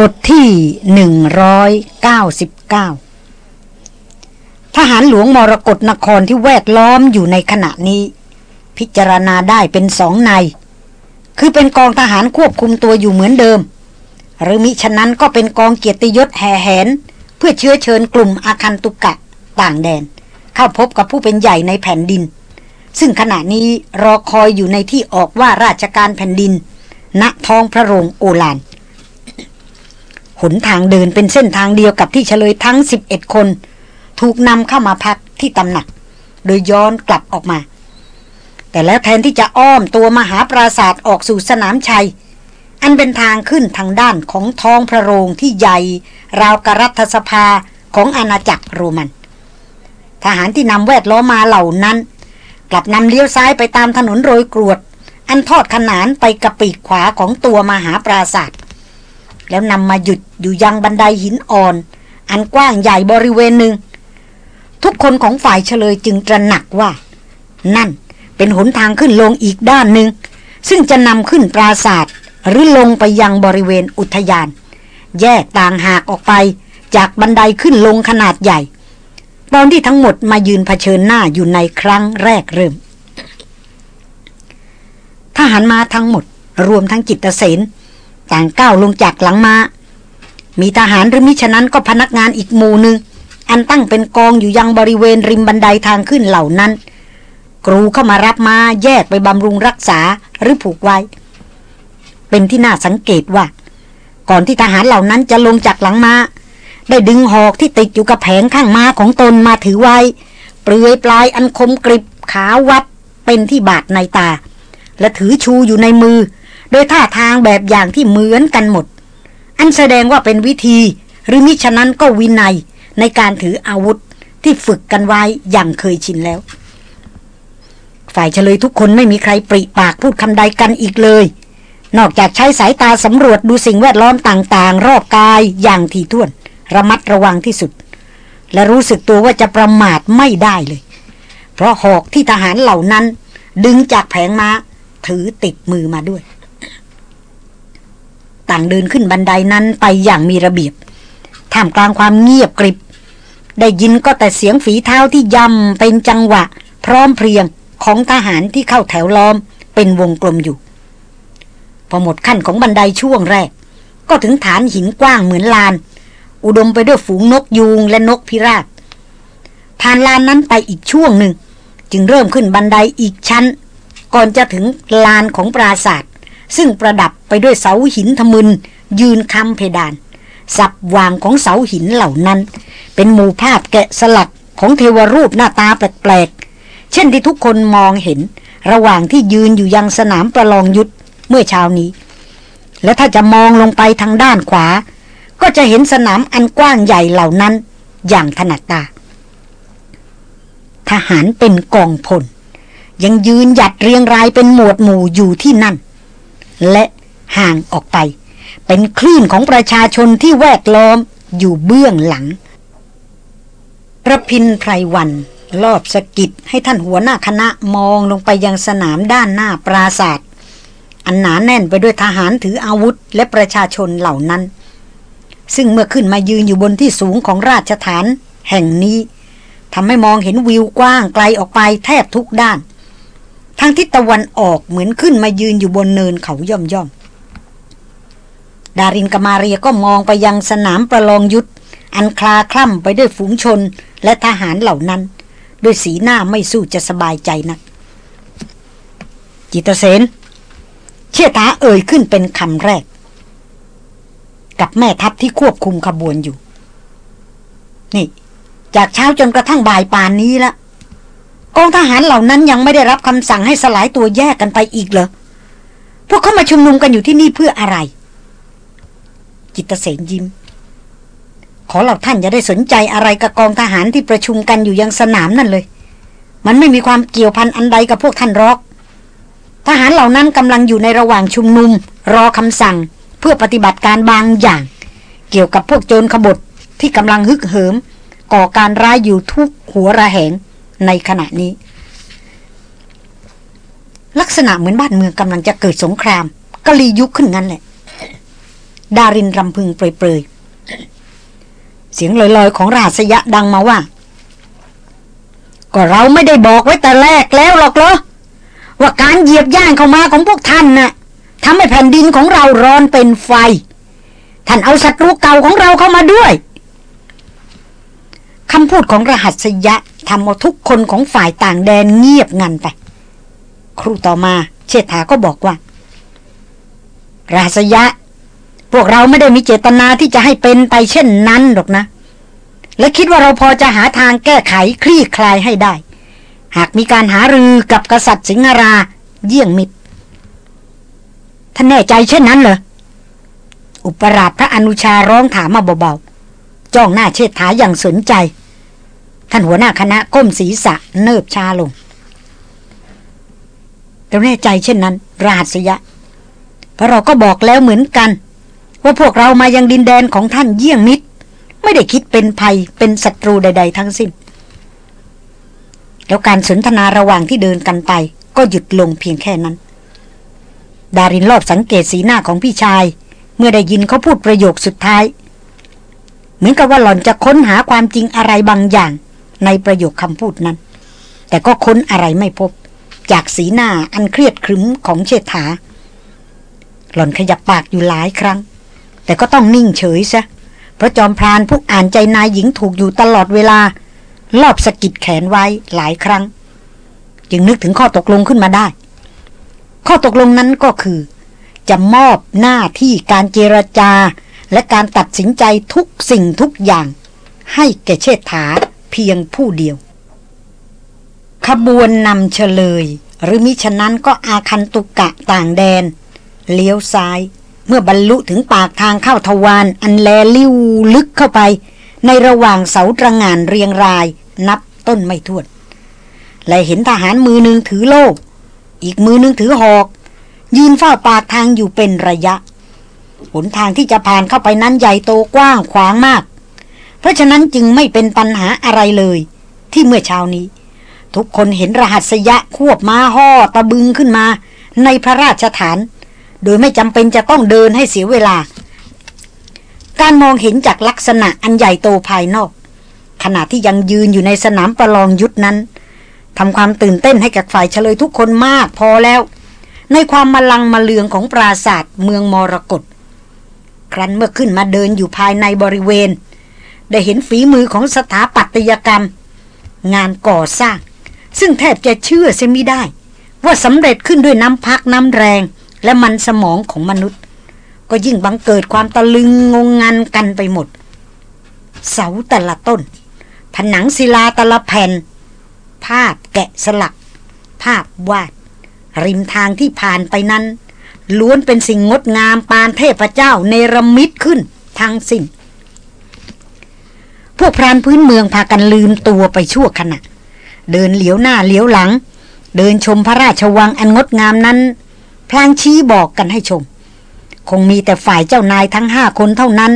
บทที่หนึ่งร้อยเก้าสิบเก้าทหารหลวงมรกรนครที่แวดล้อมอยู่ในขณะนี้ พิจารณาได้เป็นสองใน คือเป็นกองทหารควบคุมตัวอยู่เหมือนเดิม หรือมิฉะนั้นก็เป็นกองเกียรติยศแห่แหน เพื่อเชื้อเชิญกลุ่มอาคันตุกะต่างแดน เข้าพบกับผู้เป็นใหญ่ในแผ่นดิน ซึ่งขณะนี้รอคอยอยู่ในที่ออกว่าราชการแผ่นดิน ณท้องพระโรงโอลาน หนทางเดินเป็นเส้นทางเดียวกับที่เฉลยทั้ง 11 คน ถูกนำเข้ามาพักที่ตำหนัก โดยย้อนกลับออกมา แต่แล้วแทนที่จะอ้อมตัวมหาปราศาสตร์ออกสู่สนามชัย อันเป็นทางขึ้นทางด้านของท้องพระโรงที่ใหญ่ ราวกรัฐสภาของอาณาจักรโรมัน ทหารที่นำแวดล้อมมาเหล่านั้น กลับนำเลี้ยวซ้ายไปตามถนนโรยกรวด อันทอดขนานไปกระปีกขวาของตัวมหาปราศาสตร์ แล้วนำมาหยุดอยู่ยังบันไดหินอ่อน อันกว้างใหญ่บริเวณหนึ่ง ทุกคนของฝ่ายเฉลยจึงตระหนักว่า นั่นเป็นหนทางขึ้นลงอีกด้านหนึ่ง ซึ่งจะนำขึ้นปราศาสตร์หรือลงไปยังบริเวณอุทยาน แยกต่างหากออกไปจากบันไดขึ้นลงขนาดใหญ่ตอนที่ทั้งหมดมายืนเผชิญหน้าอยู่ในครั้งแรกเริ่มทหารมาทั้งหมด รวมทั้งจิตเสน ต่างก้าวลงจากหลังมา มีทหารหรือมิฉะนั้นก็พนักงานอีกหมู่หนึ่ง อันตั้งเป็นกองอยู่ยังบริเวณริมบันไดาทางขึ้นเหล่านั้น กรูเข้ามารับมาแยกไปบำรุงรักษาหรือผูกไว้ เป็นที่น่าสังเกตว่า ก่อนที่ทหารเหล่านั้นจะลงจากหลังมา ได้ดึงหอกที่ติดอยู่กับแผงข้างม้าของตนมาถือไว้ เปลือยปลายอันคมกริบขาววับเป็นที่บาดในตา และถือชูอยู่ในมือ โดยท่าทางแบบอย่างที่เหมือนกันหมด อันแสดงว่าเป็นวิธี หรือมิฉะนั้นก็วินัยในการถืออาวุธที่ฝึกกันไว้อย่างเคยชินแล้ว ฝ่ายเฉลยทุกคนไม่มีใครปริปากพูดคำใดกันอีกเลย นอกจากใช้สายตาสำรวจดูสิ่งแวดล้อมต่างๆ รอบกายอย่างถี่ถ้วน ระมัดระวังที่สุด และรู้สึกตัวว่าจะประมาทไม่ได้เลย เพราะหอกที่ทหารเหล่านั้นดึงจากแผงมา้าถือติดมือมาด้วย ต่างเดินขึ้นบันไดนั้นไปอย่างมีระเบียบท่ามกลางความเงียบกริบ ได้ยินก็แต่เสียงฝีเท้าที่ย่ำเป็นจังหวะ พร้อมเพรียงของทหารที่เข้าแถวล้อมเป็นวงกลมอยู่ พอหมดขั้นของบันไดช่วงแรก ก็ถึงฐานหินกว้างเหมือนลาน อุดมไปด้วยฝูงนกยูงและนกพิราบผ่านลานนั้นไปอีกช่วงหนึ่ง จึงเริ่มขึ้นบันไดอีกชั้น ก่อนจะถึงลานของปราศาสตร์ ซึ่งประดับไปด้วยเสาหินทมึน ยืนคำเพดาน สับวางของเสาหินเหล่านั้น เป็นหมู่ภาพแกะสลักของเทวรูปหน้าตาแปลกๆ เช่นที่ทุกคนมองเห็น ระหว่างที่ยืนอยู่ยังสนามประลองยุทธเมื่อเช้านี้ และถ้าจะมองลงไปทางด้านขวา ก็จะเห็นสนามอันกว้างใหญ่เหล่านั้น อย่างถนัดตา ทหารเป็นกองพลยังยืนหยัดเรียงรายเป็นหมวดหมู่อยู่ที่นั่น และห่างออกไป เป็นคลื่นของประชาชนที่แวดล้อมอยู่เบื้องหลังพระพินไพรวันรอบสกิดให้ท่านหัวหน้าคณะมองลงไปยังสนามด้านหน้าปราศาสตร์อันหนาแน่นไปด้วยทหารถืออาวุธและประชาชนเหล่านั้น ซึ่งเมื่อขึ้นมายืนอยู่บนที่สูงของราชฐาน แห่งนี้ทำให้มองเห็นวิวกว้างไกลออกไปแทบทุกด้าน ทางทิศตะวันออกเหมือนขึ้นมายืนอยู่บนเนินเขาย่อมย่อมดารินกมาเรียก็มองไปยังสนามประลองยุทธอันคลาคล่ำไปด้วยฝูงชนและทหารเหล่านั้น ด้วยสีหน้าไม่สู้จะสบายใจนัก จิตเสนเชี่ยตาเอ่ยขึ้นเป็นคำแรก กับแม่ทัพที่ควบคุมขบวนอยู่ นี่ จากเช้าจนกระทั่งบ่ายปานนี้ละ กองทหารเหล่านั้นยังไม่ได้รับคำสั่งให้สลายตัวแยกกันไปอีกเหรอ พวกเขามาชุมนุมกันอยู่ที่นี่เพื่ออะไร จิตเสนยิ้ม ขอเหล่าท่านจะได้สนใจอะไรกับกองทหารที่ประชุมกันอยู่ยังสนามนั่นเลย มันไม่มีความเกี่ยวพันอันใดกับพวกท่านรอก ทหารเหล่านั้นกำลังอยู่ในระหว่างชุมนุม รอคำสั่ง เพื่อปฏิบัติการบางอย่าง เกี่ยวกับพวกโจรขบฏที่กำลังฮึกเหิม ก่อการร้ายอยู่ทุกหัวระแหง ในขณะนี้ ลักษณะเหมือนบ้านเมืองกำลังจะเกิดสงครามก็ลียุคขึ้นงั้นแหละ ดารินรำพึงเปรยๆ เสียงลอยๆ ของราษยะดังมาว่า ก็เราไม่ได้บอกไว้แต่แรกแล้วหรอกเหรอว่าการเหยียบย่างเข้ามาของพวกท่านน่ะทำให้แผ่นดินของเราร้อนเป็นไฟ ท่านเอาศัตรูเก่าของเราเข้ามาด้วยคำพูดของรหัสยะ ทำเอาทุกคนของฝ่ายต่างแดนเงียบงันไป ครูต่อมา เชษฐาก็บอกว่า ราษยะ พวกเราไม่ได้มีเจตนาที่จะให้เป็นไปเช่นนั้นหรอกนะ และคิดว่าเราพอจะหาทางแก้ไขคลี่คลายให้ได้ หากมีการหารือกับกษัตริย์สิงหรา เยี่ยงมิตรท่านแน่ใจเช่นนั้นเหรอ อุปราชพระอนุชาร้องถามมาเบาๆ จ้องหน้าเชิดถาอย่างสนใจ ท่านหัวหน้าคณะก้มศีรษะเนิบชาลง เราแน่ใจเช่นนั้น ราชยะ เพราะเราก็บอกแล้วเหมือนกัน ว่าพวกเรามายังดินแดนของท่านเยี่ยงมิตร ไม่ได้คิดเป็นภัยเป็นศัตรูใด ๆ ทั้งสิ้น แล้วการสนทนาระหว่างที่เดินกันไป ก็หยุดลงเพียงแค่นั้น ดารินรอบสังเกตสีหน้าของพี่ชาย เมื่อได้ยินเขาพูดประโยคสุดท้าย เหมือนกับว่าหล่อนจะค้นหาความจริงอะไรบางอย่าง ในประโยคคำพูดนั้น แต่ก็ค้นอะไรไม่พบ จากสีหน้าอันเครียดครึ้มของเชษฐา หล่อนขยับปากอยู่หลายครั้ง แต่ก็ต้องนิ่งเฉยซะเพราะจอมพรานผู้อ่านใจนายหญิงถูกอยู่ตลอดเวลารอบสะกิดแขนไว้หลายครั้ง จึงนึกถึงข้อตกลงขึ้นมาได้ ข้อตกลงนั้นก็คือ จะมอบหน้าที่การเจรจาและการตัดสินใจทุกสิ่งทุกอย่าง ให้แก่เชษฐา พียงผู้เดียว ขบวนนำเฉลย หรือมิฉะนั้นก็อาคันตุกะต่างแดน เลี้ยวซ้าย เมื่อบรรลุถึงปากทางเข้าทวารอันแลลิ้วลึกเข้าไป ในระหว่างเสาตระงานเรียงรายนับต้นไม่ถ้วน และเห็นทหารมือหนึ่งถือโล่อีกมือหนึ่งถือหอก ยืนเฝ้าปากทางอยู่เป็นระยะ หนทางที่จะผ่านเข้าไปนั้นใหญ่โตกว้างขวางมาก ราะฉะนั้นจึงไม่เป็นปัญหาอะไรเลย ที่เมื่อเช้านี้ ทุกคนเห็นรหัสยะควบม้าห่อตะบึงขึ้นมา ในพระราชฐาน โดยไม่จำเป็นจะต้องเดินให้เสียเวลา การมองเห็นจากลักษณะอันใหญ่โตภายนอก ขณะที่ยังยืนอยู่ในสนามประลองยุทธนั้นทำความตื่นเต้นให้กับฝ่ายเฉลยทุกคนมากพอแล้ว ในความมาลังมาเลืองของปราศาสตร์เมืองมรกตครั้นเมื่อขึ้นมาเดินอยู่ภายในบริเวณ ได้เห็นฝีมือของสถาปัตยกรรม งานก่อสร้าง ซึ่งแทบจะเชื่อเสียไม่ได้ ว่าสำเร็จขึ้นด้วยน้ำพักน้ำแรง และมันสมองของมนุษย์ ก็ยิ่งบังเกิดความตะลึงงงงันกันไปหมด เสาแต่ละต้น ผนังศิลาแต่ละแผ่น ภาพแกะสลัก ภาพวาด ริมทางที่ผ่านไปนั้นล้วนเป็นสิ่งงดงามปานเทพเจ้าเนรมิตขึ้นทางสิ้น พวกพรานพื้นเมืองพากันลืมตัวไปชั่วขณะ เดินเหลียวหน้าเหลียวหลัง เดินชมพระราชวังอันงดงามนั้น พลางชี้บอกกันให้ชม คงมีแต่ฝ่ายเจ้านายทั้งห้าคนเท่านั้น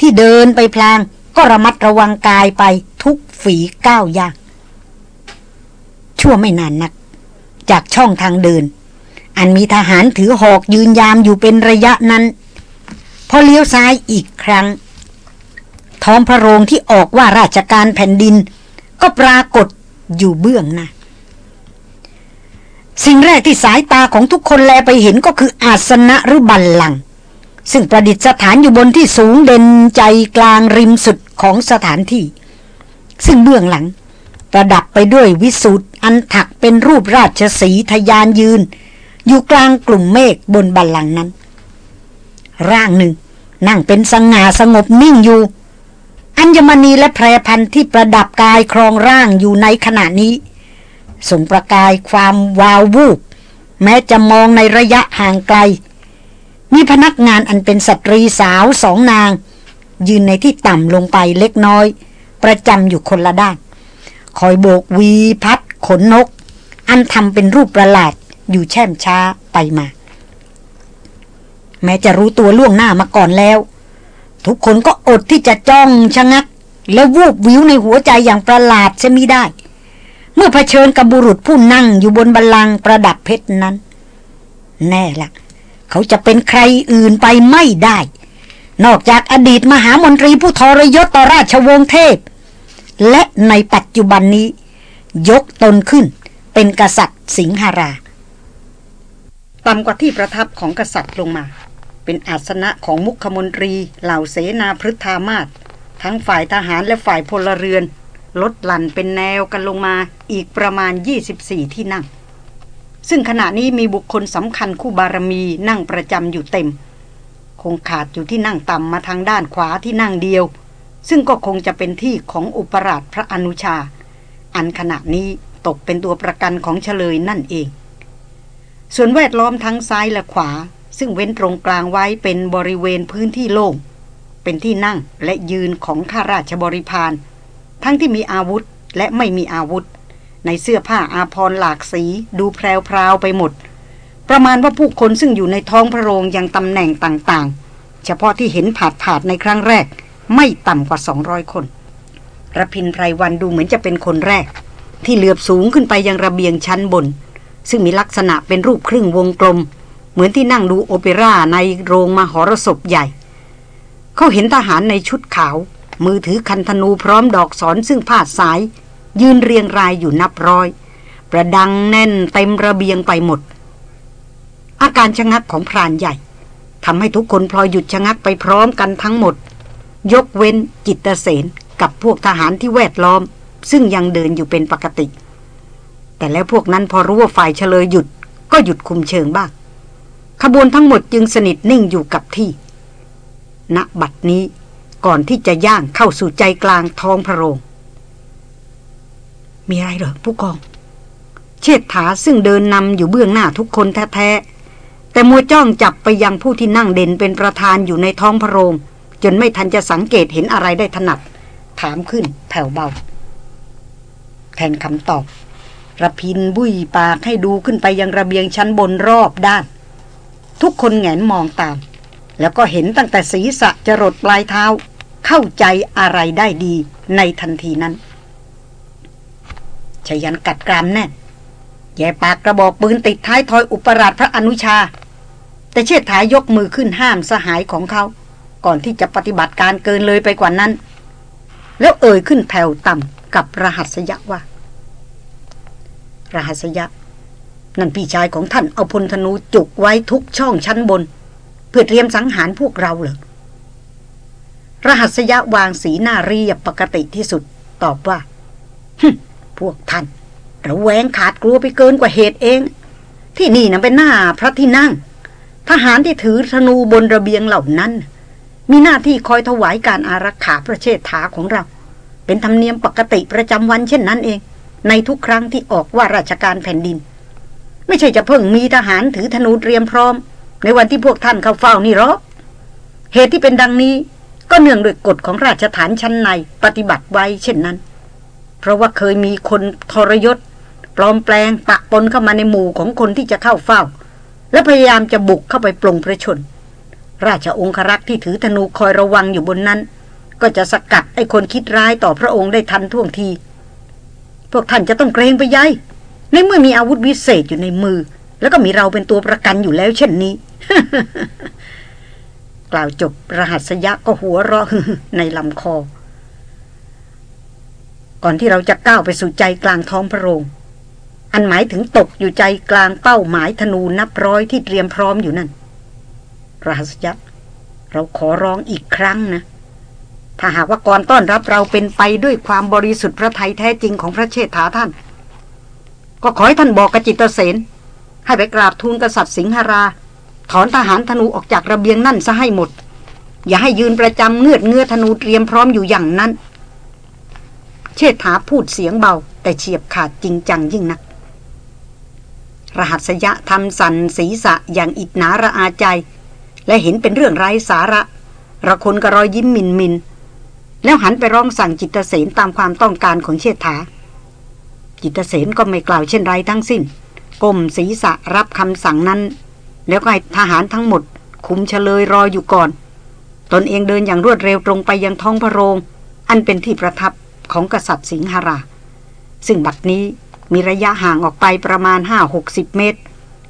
ที่เดินไปพลางก็ระมัดระวังกายไปทุกฝีก้าวย่างชั่วไม่นานนัก จากช่องทางเดิน อันมีทหารถือหอกยืนยามอยู่เป็นระยะนั้น พอเลี้ยวซ้ายอีกครั้ง ท้องพระโรงที่ออกว่าราชการแผ่นดิน ก็ปรากฏอยู่เบื้องหน้าสิ่งแรกที่สายตาของทุกคนแลไปเห็นก็คืออาสนะหรือบัลลังก์ซึ่งประดิษฐานอยู่บนที่สูงเด่นใจกลางริมสุดของสถานที่ ซึ่งเบื้องหลัง ประดับไปด้วยวิสุทธ์อันถักเป็นรูปราชสีทยานยืน อยู่กลางกลุ่มเมฆบนบัลลังก์นั้น ร่างหนึ่ง นั่งเป็นสง่าสงบนิ่งอยู่ อัญมณีและแพรพันธ์ที่ประดับกายครองร่างอยู่ในขณะนี้ ส่งประกายความวาววูบแม้จะมองในระยะห่างไกล มีพนักงานอันเป็นสตรีสาวสองนาง ยืนในที่ต่ำลงไปเล็กน้อย ประจำอยู่คนละด้าน คอยโบกวีพัดขนนก อันทำเป็นรูปประหลาดอยู่แช่มช้าไปมา แม้จะรู้ตัวล่วงหน้ามาก่อนแล้ว ทุกคนก็อดที่จะจ้องชะงัก และวูบวิวในหัวใจอย่างประหลาดจะมิได้ เมื่อเผชิญกับบุรุษผู้นั่งอยู่บนบัลลังก์ประดับเพชรนั้น แน่ละเขาจะเป็นใครอื่นไปไม่ได้ นอกจากอดีตมหามนตรีผู้ทรยศต่อราชวงศ์เทพ และในปัจจุบันนี้ ยกตนขึ้นเป็นกษัตริย์สิงหรา ต่ำกว่าที่ประทับของกษัตริย์ลงมา เป็นอาสนะของมุขมนตรีเหล่าเสนาพฤทธามาศทั้งฝ่ายทหารและฝ่ายพลเรือน ลดหลั่นเป็นแนวกันลงมาอีกประมาณ 24 ที่นั่ง ซึ่งขณะนี้มีบุคคลสำคัญคู่บารมีนั่งประจำอยู่เต็ม คงขาดอยู่ที่นั่งต่ำมาทางด้านขวาที่นั่งเดียว ซึ่งก็คงจะเป็นที่ของอุปราชพระอนุชา อันขณะนี้ตกเป็นตัวประกันของเฉลยนั่นเอง ส่วนแวดล้อมทั้งซ้ายและขวา ซึ่งเว้นตรงกลางไว้เป็นบริเวณพื้นที่โล่ง เป็นที่นั่งและยืนของข้าราชบริพาร ทั้งที่มีอาวุธและไม่มีอาวุธ ในเสื้อผ้าอาภรณ์หลากสีดูแพรวๆไปหมด ประมาณว่าผู้คนซึ่งอยู่ในท้องพระโรงยังตำแหน่งต่างๆ เฉพาะที่เห็นผาดผาดในครั้งแรก ไม่ต่ำกว่า 200 คนระพินไพรวันดูเหมือนจะเป็นคนแรก ที่เหลือบสูงขึ้นไปยังระเบียงชั้นบน ซึ่งมีลักษณะเป็นรูปครึ่งวงกลม เหมือนที่นั่งดูโอเปร่าในโรงมหรสพใหญ่ เขาเห็นทหารในชุดขาว มือถือคันธนูพร้อมดอกสอนซึ่งผ้าสาย ยืนเรียงรายอยู่นับร้อย ประดังแน่นเต็มระเบียงไปหมด อาการชะงักของพรานใหญ่ทำให้ทุกคนพลอยหยุดชะงักไปพร้อมกันทั้งหมด ยกเว้นจิตเสนกับพวกทหารที่แวดล้อม ซึ่งยังเดินอยู่เป็นปกติ แต่แล้วพวกนั้นพอรู้ว่าฝ่ายเฉลยหยุดก็หยุดคุมเชิงบ้าง ขบวนทั้งหมดจึงสนิทนิ่งอยู่กับที่ณบัดนี้ก่อนที่จะย่างเข้าสู่ใจกลางท้องพระโรง มีอะไรเหรอผู้กอง เชิดถาซึ่งเดินนำอยู่เบื้องหน้าทุกคนแท้ๆ แต่มัวจ้องจับไปยังผู้ที่นั่งเด่นเป็นประธานอยู่ในท้องพระโรง จนไม่ทันจะสังเกตเห็นอะไรได้ถนัด ถามขึ้นแผ่วเบา แทนคำตอบระพินบุยปากให้ดูขึ้นไปยังระเบียงชั้นบนรอบด้าน ทุกคนแงนมองตาม แล้วก็เห็นตั้งแต่ศีรษะจรดปลายเท้า เข้าใจอะไรได้ดีในทันทีนั้นชยันกัดกรามแน่แย่ปากกระบอกปืนติดท้ายทอยอุปราชพระอนุชา แต่เชิดถายกมือขึ้นห้ามสหายของเขา ก่อนที่จะปฏิบัติการเกินเลยไปกว่านั้น แล้วเอ่ยขึ้นแผ่วต่ำกับรหัสยะว่า รหัสยะ นั่นพี่ชายของท่านเอาพลธนูจุกไว้ทุกช่องชั้นบน เพื่อเตรียมสังหารพวกเราเหรอรหัสยะวางสีหน้าเรียบปกติที่สุด ตอบว่าพวกท่านระแวงขาดกลัวไปเกินกว่าเหตุเอง ที่นี่นะเป็นหน้าพระที่นั่ง ทหารที่ถือธนูบนระเบียงเหล่านั้น มีหน้าที่คอยถวายการอารักขาพระเชษฐาของเรา เป็นธรรมเนียมปกติประจำวันเช่นนั้นเอง ในทุกครั้งที่ออกว่าราชการแผ่นดิน ไม่ใช่จะเพิ่งมีทหารถือธนูเตรียมพร้อม ในวันที่พวกท่านเข้าเฝ้านี่หรอเหตุที่เป็นดังนี้ก็เนื่องด้วยกฎของราชฐานชั้นในปฏิบัติไว้เช่นนั้น เพราะว่าเคยมีคนทรยศ ปลอมแปลงปะปนเข้ามาในหมู่ของคนที่จะเข้าเฝ้า และพยายามจะบุกเข้าไปปลงพระชน ราชองครักษ์ที่ถือธนูคอยระวังอยู่บนนั้น ก็จะสกัดไอ้คนคิดร้ายต่อพระองค์ได้ทันท่วงที พวกท่านจะต้องเกรงไปยัย ในเมื่อมีอาวุธวิเศษอยู่ในมือ แล้วก็มีเราเป็นตัวประกันอยู่แล้วเช่นนี้ กล่าวจบรหัสยะก็หัวเราะในลำคอ ก่อนที่เราจะก้าวไปสู่ใจกลางท้องพระโรงอันหมายถึงตกอยู่ใจกลางเป้าหมายธนูนับร้อยที่เตรียมพร้อมอยู่นั่นรหัสยะเราขอร้องอีกครั้งนะ ถ้าหากว่าก่อนต้อนรับเราเป็นไปด้วยความบริสุทธิ์พระทัยแท้จริงของพระเชษฐาท่าน ก็ขอให้ท่านบอกกจิตเสนให้ไปกราบทูลกษัตริย์สิงหรา ถอนทหารธนูออกจากระเบียงนั่นซะให้หมด อย่าให้ยืนประจำเงือดเงือธนูเตรียมพร้อมอยู่อย่างนั้น เชษฐาพูดเสียงเบา แต่เฉียบขาดจริงจังยิ่งนัก รหัสยะทำสันศีษะอย่างอิดหนาระอาใจ และเห็นเป็นเรื่องไร้สาระระคนกระรอยยิ้มมินมิน แล้วหันไปร้องสั่งจิตเสนตามความต้องการของเชษฐา จิตเสนก็ไม่กล่าวเช่นไรทั้งสิ้นก้มศีรษะรับคำสั่งนั้น แล้วก็ให้ทหารทั้งหมด คุมเฉลยรออยู่ก่อน ตนเองเดินอย่างรวดเร็วตรงไปยังท้องพระโรง อันเป็นที่ประทับของกษัตริย์สิงหรา ซึ่งบัดนี้มีระยะห่างออกไปประมาณห้าหกสิบเมตร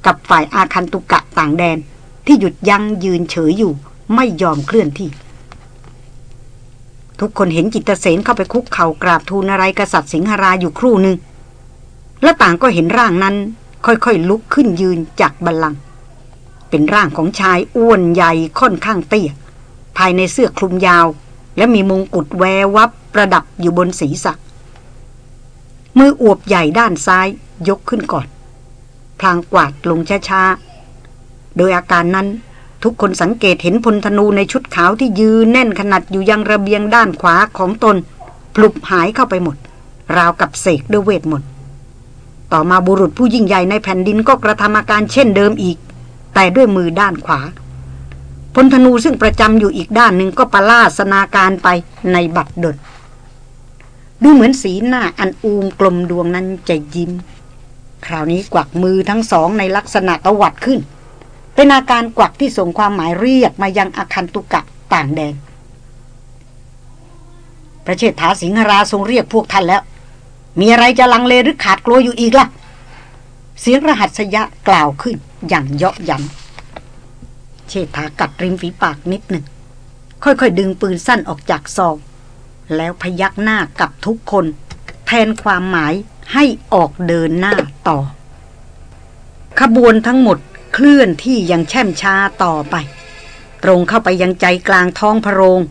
กับฝ่ายอาคันตุกะต่างแดน ที่หยุดยั้งยืนเฉยอยู่ไม่ยอมเคลื่อนที่ ทุกคนเห็นจิตเสนเข้าไปคุกเข่ากราบทูลอะไรกษัตริย์สิงหราอยู่ครู่หนึ่ง และต่างก็เห็นร่างนั้น ค่อยๆลุกขึ้นยืนจากบัลลังก์เป็นร่างของชายอ้วนใหญ่ค่อนข้างเตี้ย ภายในเสื้อคลุมยาว และมีมงกุฎแวววับประดับอยู่บนศีรษะมืออวบใหญ่ด้านซ้ายยกขึ้นก่อน พลางกวาดลงช้าๆ โดยอาการนั้นทุกคนสังเกตเห็นพลธนูในชุดขาวที่ยืนแน่นขนาดอยู่ยังระเบียงด้านขวาของตน ปลุบหายเข้าไปหมด ราวกับเสกด้วยเวทมนต์ ต่อมาบุรุษผู้ยิ่งใหญ่ในแผ่นดินก็กระทำอาการเช่นเดิมอีก แต่ด้วยมือด้านขวาพลธนูซึ่งประจำอยู่อีกด้านหนึ่งก็ประลาสนาการไปในบัดดลดูเหมือนสีหน้าอันอูมกลมดวงนั้นจะยิ้ม คราวนี้กวักมือทั้งสองในลักษณะตวัดขึ้น เป็นอาการกวักที่ส่งความหมายเรียกมายังอาคันตุกะต่างแดนพระเชษฐาสิงหราทรงเรียกพวกท่านแล้ว มีอะไรจะลังเลหรือขาดกลัวอยู่อีกล่ะ เสียงรหัสยะกล่าวขึ้นอย่างเยาะยันเชษฐากัดริมฝีปากนิดหนึ่ง ค่อยๆ ดึงปืนสั้นออกจากซอง แล้วพยักหน้ากับทุกคน แทนความหมายให้ออกเดินหน้าต่อ ขบวนทั้งหมดเคลื่อนที่ยังแช่มช้าต่อไป ตรงเข้าไปยังใจกลางท้องพระโรง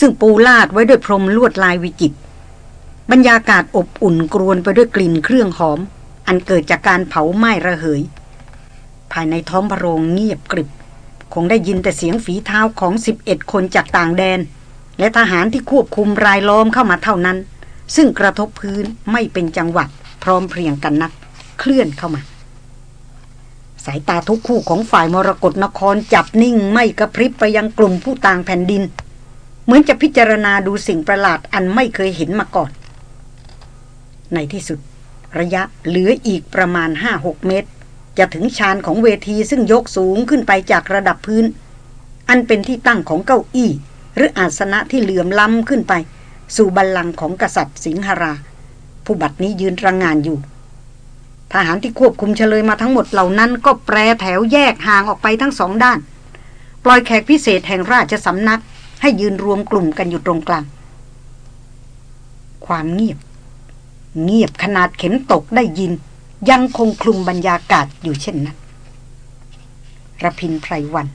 ซึ่งปูลาดไว้ด้วยพรมลวดลายวิจิตร บรรยากาศอบอุ่นกรวนไปด้วยกลิ่นเครื่องหอม อันเกิดจากการเผาไหม้ระเหย ภายในท้องพระโรงเงียบกริบ คงได้ยินแต่เสียงฝีเท้าของ 11 คนจากต่างแดน และทหารที่ควบคุมรายล้อมเข้ามาเท่านั้น ซึ่งกระทบพื้นไม่เป็นจังหวัดพร้อมเพรียงกันนัก เคลื่อนเข้ามา สายตาทุกคู่ของฝ่ายมรกรนครจับนิ่งไม่กระพริบไปยังกลุ่มผู้ต่างแผ่นดิน เหมือนจะพิจารณาดูสิ่งประหลาดอันไม่เคยเห็นมาก่อน ในที่สุด ระยะเหลืออีกประมาณ 5-6 เมตร จะถึงชานของเวทีซึ่งยกสูงขึ้นไปจากระดับพื้น อันเป็นที่ตั้งของเก้าอี้ หรืออาสนะที่เหลื่อมล้ำขึ้นไป สู่บัลลังก์ของกษัตริย์สิงหรา ผู้บัดนี้ยืนระงงานอยู่ทหารที่ควบคุมเฉลยมาทั้งหมดเหล่านั้นก็แปรแถวแยกห่างออกไปทั้งสองด้าน ปล่อยแขกพิเศษแห่งราชสำนัก ให้ยืนรวมกลุ่มกันอยู่ตรงกลาง ความเงียบ เงียบขนาดเข็มตกได้ยิน ยังคงคลุมบรรยากาศอยู่เช่นนั้นระพินไพรวัน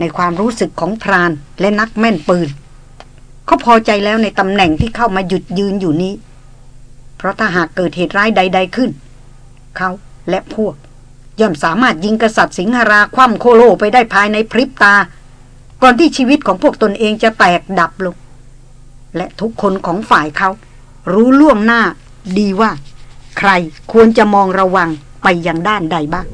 ในความรู้สึกของพรานและนักแม่นปืน เขาพอใจแล้วในตำแหน่งที่เข้ามาหยุดยืนอยู่นี้ เพราะถ้าหากเกิดเหตุร้ายใด ๆขึ้น เขาและพวก ย่อมสามารถยิงกษัตริย์สิงหราคว่ำโคโลไปได้ภายในพริบตา ก่อนที่ชีวิตของพวกตนเองจะแตกดับลง และทุกคนของฝ่ายเขารู้ล่วงหน้า ดีว่า ใครควรจะมองระวังไปยังด้านใดบ้าง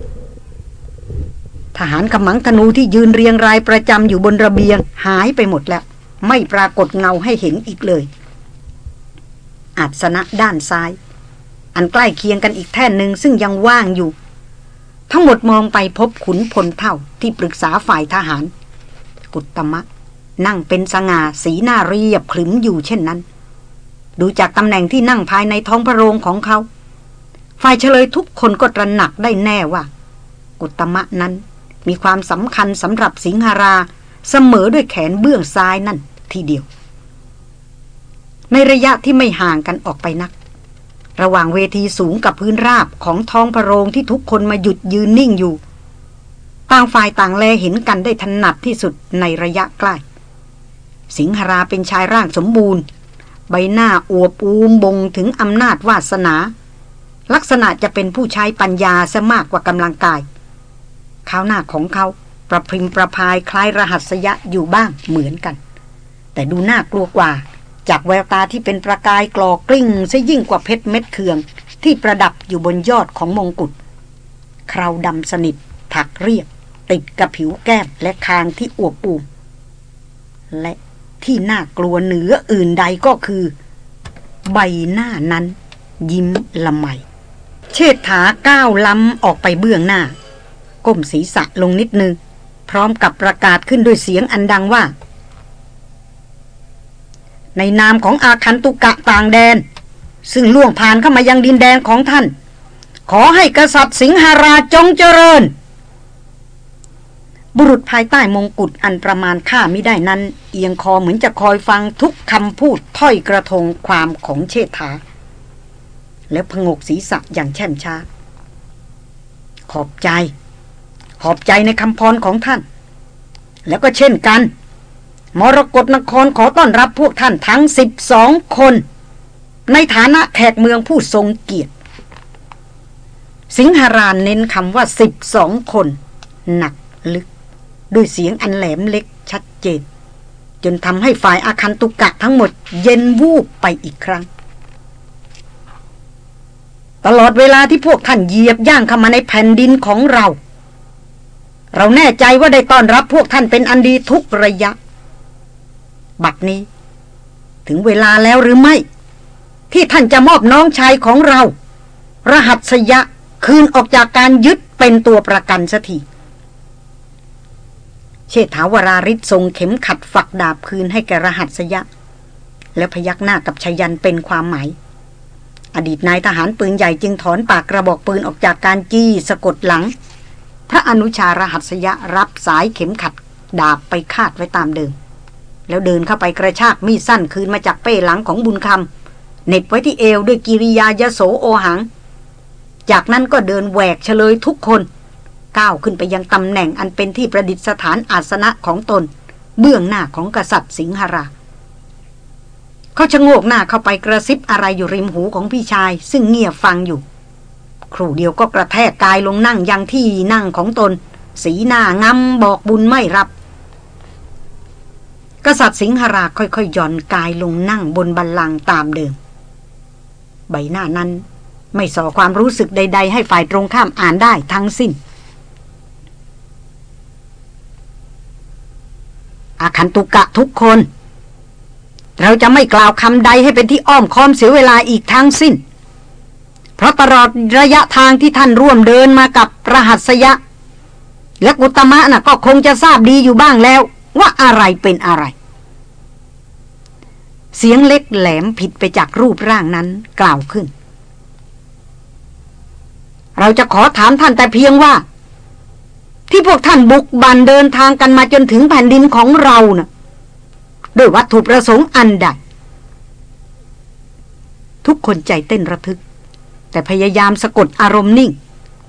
ทหารขมังธนูที่ยืนเรียงรายประจำอยู่บนระเบียงหายไปหมดแล้ว ไม่ปรากฏเงาให้เห็นอีกเลย อาสนะด้านซ้าย อันใกล้เคียงกันอีกแท่นหนึ่งซึ่งยังว่างอยู่ ทั้งหมดมองไปพบขุนพลเท่าที่ปรึกษาฝ่ายทหาร กุตมะ นั่งเป็นสง่าสีหน้าเรียบขรึมอยู่เช่นนั้น ดูจากตำแหน่งที่นั่งภายในท้องพระโรงของเขา ฝ่ายเฉลยทุกคนก็ตระหนักได้แน่ว่ากุตมะนั้นมีความสำคัญสำหรับสิงหราเสมอด้วยแขนเบื้องซ้ายนั่นทีเดียว ในระยะที่ไม่ห่างกันออกไปนัก ระหว่างเวทีสูงกับพื้นราบของท้องพระโรงที่ทุกคนมาหยุดยืนนิ่งอยู่ ต่างฝ่ายต่างแลเห็นกันได้ถนัดที่สุดในระยะใกล้ สิงหราเป็นชายร่างสมบูรณ์ ใบหน้าอวบอูมบ่งถึงอำนาจวาสนา ลักษณะจะเป็นผู้ใช้ปัญญาซะมากกว่ากำลังกายข้าวหน้าของเขาประพริมประพายคล้ายรหัสยะอยู่บ้างเหมือนกัน แต่ดูน่ากลัวกว่า จากแววตาที่เป็นประกายกลอกลิ้งซะยิ่งกว่าเพชรเม็ดเคือง ที่ประดับอยู่บนยอดของมงกุฎคราวดำสนิท ถักเรียบ ติดกับผิวแก้มและคางที่อวบอูมและ ที่น่ากลัวเหนืออื่นใดก็คือ ใบหน้านั้น ยิ้มละไมเชิดถาก้าวล้ำออกไปเบื้องหน้า ก้มศีรษะลงนิดนึง พร้อมกับประกาศขึ้นด้วยเสียงอันดังว่า ในนามของอาคันตุกะต่างแดน ซึ่งล่วงผ่านเข้ามายังดินแดนของท่าน ขอให้กษัตริย์สิงหาราจงเจริญ บุรุษภายใต้มงกุฎอันประมาณค่าไม่ได้นั้น เอียงคอเหมือนจะคอยฟังทุกคำพูดถ้อยกระทงความของเชษฐา แล้วพงกศีรษะอย่างแช่มช้า ขอบใจ ขอบใจในคำพรของท่าน แล้วก็เช่นกัน มรกรนครขอต้อนรับพวกท่านทั้งสิบสองคน ในฐานะแขกเมืองผู้ทรงเกียรติ สิงหารานเน้นคำว่าสิบสองคน หนักลึก ด้วยเสียงอันแหลมเล็กชัดเจน จนทำให้ฝ่ายอาคันตุกะทั้งหมดเย็นวูบไปอีกครั้ง ตลอดเวลาที่พวกท่านเหยียบย่างเข้ามาในแผ่นดินของเรา เราแน่ใจว่าได้ต้อนรับพวกท่านเป็นอันดีทุกระยะ บัดนี้ ถึงเวลาแล้วหรือไม่ ที่ท่านจะมอบน้องชายของเรา รหัสยะคืนออกจากการยึดเป็นตัวประกันสัที เชษฐาวราริศทรงเข็มขัดฝักดาบคืนให้แกรหัสยะ แล้วพยักหน้ากับชยันเป็นความหมาย อดีตนายทหารปืนใหญ่จึงถอนปากกระบอกปืนออกจากการจี้สะกดหลัง พระอนุชารหัสยะรับสายเข็มขัดดาบไปคาดไว้ตามเดิม แล้วเดินเข้าไปกระชากมีดสั้นคืนมาจากเป้หลังของบุญคำเน็บไว้ที่เอวด้วยกิริยายโสโอหัง จากนั้นก็เดินแหวกเฉลยทุกคน ก้าวขึ้นไปยังตำแหน่งอันเป็นที่ประดิษฐานอาสนะของตน เบื้องหน้าของกษัตริย์สิงหรา เขาชะโงกหน้าเข้าไปกระซิบอะไรอยู่ริมหูของพี่ชาย ซึ่งเงียบฟังอยู่ ครู่เดียวก็กระแทกกายลงนั่งยังที่นั่งของตน สีหน้างำบอกบุญไม่รับ กษัตริย์สิงหราค่อยๆย่อนกายลงนั่งบนบัลลังก์ตามเดิม ใบหน้านั้นไม่ส่อความรู้สึกใด ๆ ให้ฝ่ายตรงข้ามอ่านได้ทั้งสิ้น อาคันตุกะทุกคน เราจะไม่กล่าวคำใดให้เป็นที่อ้อมค้อมเสียเวลาอีกทั้งสิ้น เพราะตลอดระยะทางที่ท่านร่วมเดินมากับรหัสยะ และกุตมะน่ะก็คงจะทราบดีอยู่บ้างแล้ว ว่าอะไรเป็นอะไร เสียงเล็กแหลมผิดไปจากรูปร่างนั้นกล่าวขึ้น เราจะขอถามท่านแต่เพียงว่า ที่พวกท่านบุกบันเดินทางกันมาจนถึงแผ่นดินของเรานะ่ะด้วยวัตถุประสงค์อันใดทุกคนใจเต้นระทึก แต่พยายามสะกดอารมณ์นิ่ง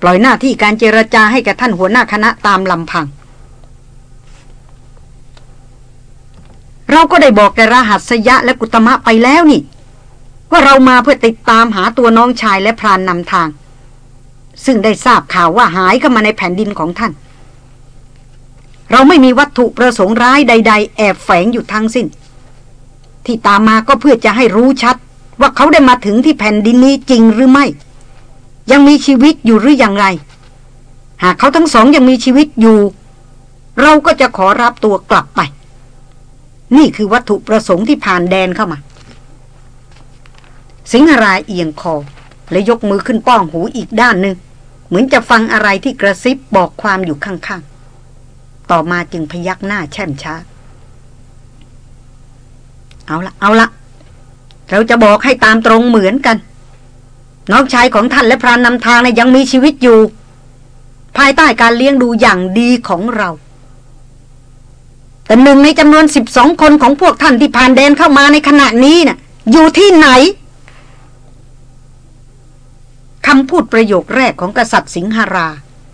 ปล่อยหน้าที่การเจรจาให้กับท่านหัวหน้าคณะตามลำพัง เราก็ได้บอกแกรหัสยะและกุตมะไปแล้วนี่ ว่าเรามาเพื่อติดตามหาตัวน้องชายและพรานนำทาง ซึ่งได้ทราบข่าวว่าหายเข้ามาในแผ่นดินของท่าน เราไม่มีวัตถุประสงค์ร้ายใด ๆ แอบแฝงอยู่ทั้งสิ้น ที่ตามมาก็เพื่อจะให้รู้ชัด ว่าเขาได้มาถึงที่แผ่นดินนี้จริงหรือไม่ ยังมีชีวิตอยู่หรืออย่างไร หากเขาทั้งสองยังมีชีวิตอยู่ เราก็จะขอรับตัวกลับไป นี่คือวัตถุประสงค์ที่ผ่านแดนเข้ามา สิงหรายเอียงคอและยกมือขึ้นป้องหูอีกด้านหนึ่งเหมือนจะฟังอะไรที่กระซิบบอกความอยู่ข้างๆ ต่อมาจึงพยักหน้าแช่มช้า เอาละเอาละเราจะบอกให้ตามตรงเหมือนกัน น้องชายของท่านและพรานนำทางนะยังมีชีวิตอยู่ ภายใต้การเลี้ยงดูอย่างดีของเรา แต่หนึ่งในจำนวนสิบสองคนของพวกท่านที่ผ่านแดนเข้ามาในขณะนี้นะ่ะ อยู่ที่ไหนคำพูดประโยคแรกของกษัตริย์สิงหรา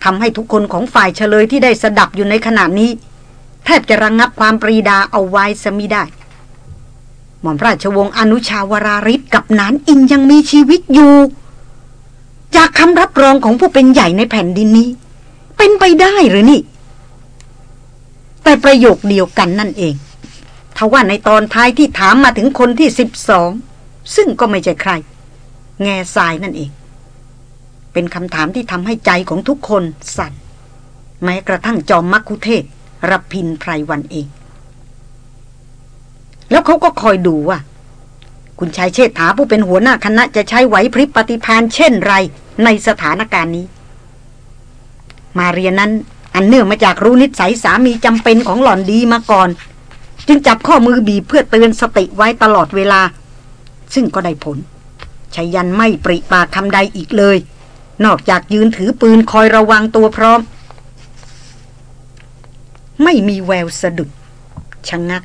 ทำให้ทุกคนของฝ่ายเฉลยที่ได้สดับอยู่ในขณะนี้ แทบจะระงงับความปรีดาเอาไว้สมิได้ หม่อมราชวงศ์อนุชาวราริศกับนานอินยังมีชีวิตอยู่ จากคำรับรองของผู้เป็นใหญ่ในแผ่นดินนี้ เป็นไปได้หรือนี่ แต่ประโยคเดียวกันนั่นเองทว่าในตอนท้ายที่ถามมาถึงคนที่สิบสองซึ่งก็ไม่ใช่ใคร แง่ทรายนั่นเอง เป็นคำถามที่ทำให้ใจของทุกคนสั่น แม้กระทั่งจอมมักคุเทศรับพินไพรวันเอง แล้วเขาก็คอยดูว่า คุณชายเชษฐาผู้เป็นหัวหน้าคณะจะใช้ไหวพริบปฏิพานเช่นไรในสถานการณ์นี้ มาเรียนนั้นอันเนื่องมาจากรู้นิสัยสามีจำเป็นของหล่อนดีมาก่อน จึงจับข้อมือบีเพื่อเตือนสติไว้ตลอดเวลา ซึ่งก็ได้ผลชายันไม่ปริปากคำใดอีกเลย นอกจากยืนถือปืนคอยระวังตัวพร้อม ไม่มีแววสะดุดชะงัก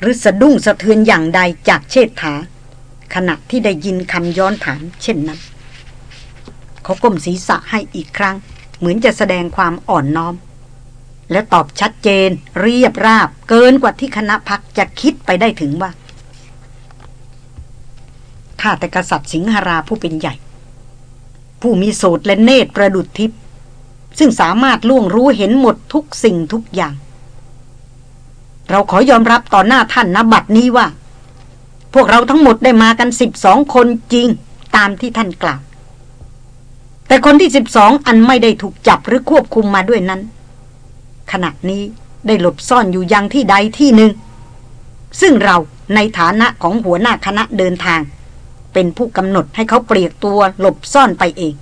หรือสะดุ้งสะเทือนอย่างใดจากเชษฐา ขณะที่ได้ยินคำย้อนถามเช่นนั้น เขาก้มศีรษะให้อีกครั้ง เหมือนจะแสดงความอ่อนน้อม และตอบชัดเจน เรียบราบ เกินกว่าที่คณะพักจะคิดไปได้ถึงว่าข้าแต่กษัตริย์สิงหราผู้เป็นใหญ่ ผู้มีโสตและเนตรประดุดทิพย์ซึ่งสามารถล่วงรู้เห็นหมดทุกสิ่งทุกอย่าง เราขอยอมรับต่อหน้าท่านนบัตรนี้ว่า พวกเราทั้งหมดได้มากันสิบสองคนจริงตามที่ท่านกล่าว แต่คนที่สิบสองอันไม่ได้ถูกจับหรือควบคุมมาด้วยนั้น ขณะนี้ได้หลบซ่อนอยู่ยังที่ใดที่หนึ่ง ซึ่งเราในฐานะของหัวหน้าคณะเดินทาง เป็นผู้กำหนดให้เขาเปลี่ยกตัวหลบซ่อนไปเอง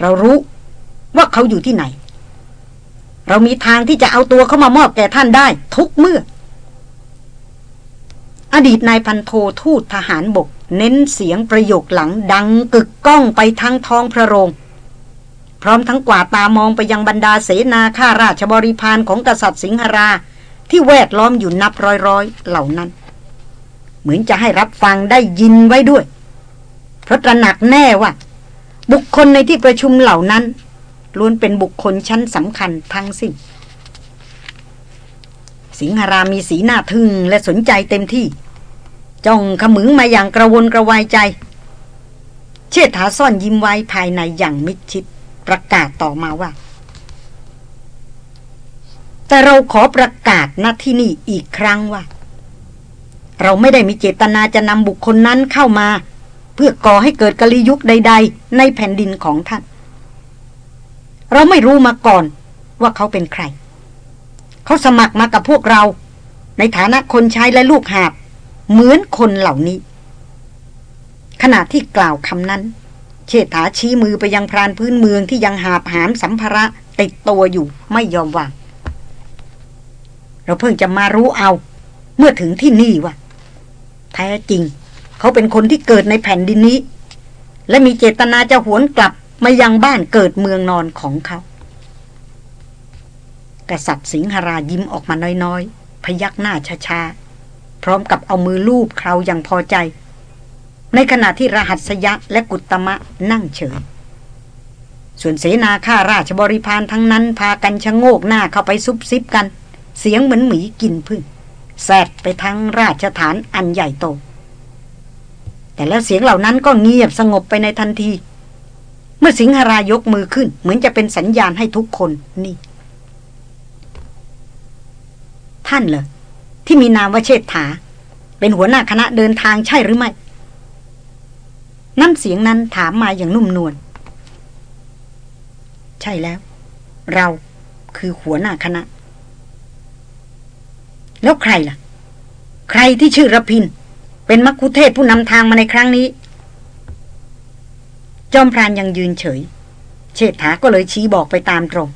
เรารู้ว่าเขาอยู่ที่ไหน เรามีทางที่จะเอาตัวเขามามอบแก่ท่านได้ทุกเมื่อ อดีตนายพันโททูตทหารบก เน้นเสียงประโยคหลังดังกึกก้องไปทั้งท้องพระโรง พร้อมทั้งกวาตามองไปยังบรรดาเสนาข้าราชบริพารของกษัตริย์สิงหรา ที่แวดล้อมอยู่นับร้อยๆเหล่านั้น เหมือนจะให้รับฟังได้ยินไว้ด้วย เพราะตระหนักแน่ว่า บุคคลในที่ประชุมเหล่านั้นล้วนเป็นบุคคลชั้นสำคัญทั้งสิ้น สิงหรามีสีหน้าทึ่งและสนใจเต็มที่ จ้องขมึงมาอย่างกระวนกระวายใจ เชิดถาซ่อนยิ้มไว้ภายในอย่างมิดชิดประกาศต่อมาว่า แต่เราขอประกาศณที่นี่อีกครั้งว่า เราไม่ได้มีเจตนาจะนำบุคคลนั้นเข้ามา เพื่อก่อให้เกิดกลิยุคใด ๆ ในแผ่นดินของท่าน เราไม่รู้มาก่อนว่าเขาเป็นใคร เขาสมัครมากับพวกเรา ในฐานะคนใช้และลูกหาบ เหมือนคนเหล่านี้ ขณะที่กล่าวคำนั้น เชษฐาชี้มือไปยังพรานพื้นเมืองที่ยังหาบหามสัมภาระติดตัวอยู่ไม่ยอมวางเราเพิ่งจะมารู้เอา เมื่อถึงที่นี่ว่า แท้จริง เขาเป็นคนที่เกิดในแผ่นดินนี้ และมีเจตนาจะหวนกลับมายังบ้านเกิดเมืองนอนของเขา กษัตริย์สิงหรายิ้มออกมาน้อยๆ พยักหน้าช้าๆ พร้อมกับเอามือลูบเคราอย่างพอใจ ในขณะที่รหัสยะและกุตมะนั่งเฉย ส่วนเสนาข้าราชบริพารทั้งนั้นพากันชะโงกหน้าเข้าไปซุบซิบกัน เสียงเหมือนหมีกินพึ่ง แซดไปทั้งราชฐานอันใหญ่โต แต่แล้วเสียงเหล่านั้นก็เงียบสงบไปในทันที เมื่อสิงหรายกมือขึ้น เหมือนจะเป็นสัญญาณให้ทุกคนนี่ ท่านเหรอที่มีนามว่าเชษฐา เป็นหัวหน้าคณะเดินทางใช่หรือไม่น้ำเสียงนั้นถามมาอย่างนุ่มนวล ใช่แล้ว เราคือหัวหน้าคณะ แล้วใครล่ะ ใครที่ชื่อระพิน เป็นมักคุเทศผู้นำทางมาในครั้งนี้ จอมพรานยังยืนเฉย เชษฐาก็เลยชี้บอกไปตามตรง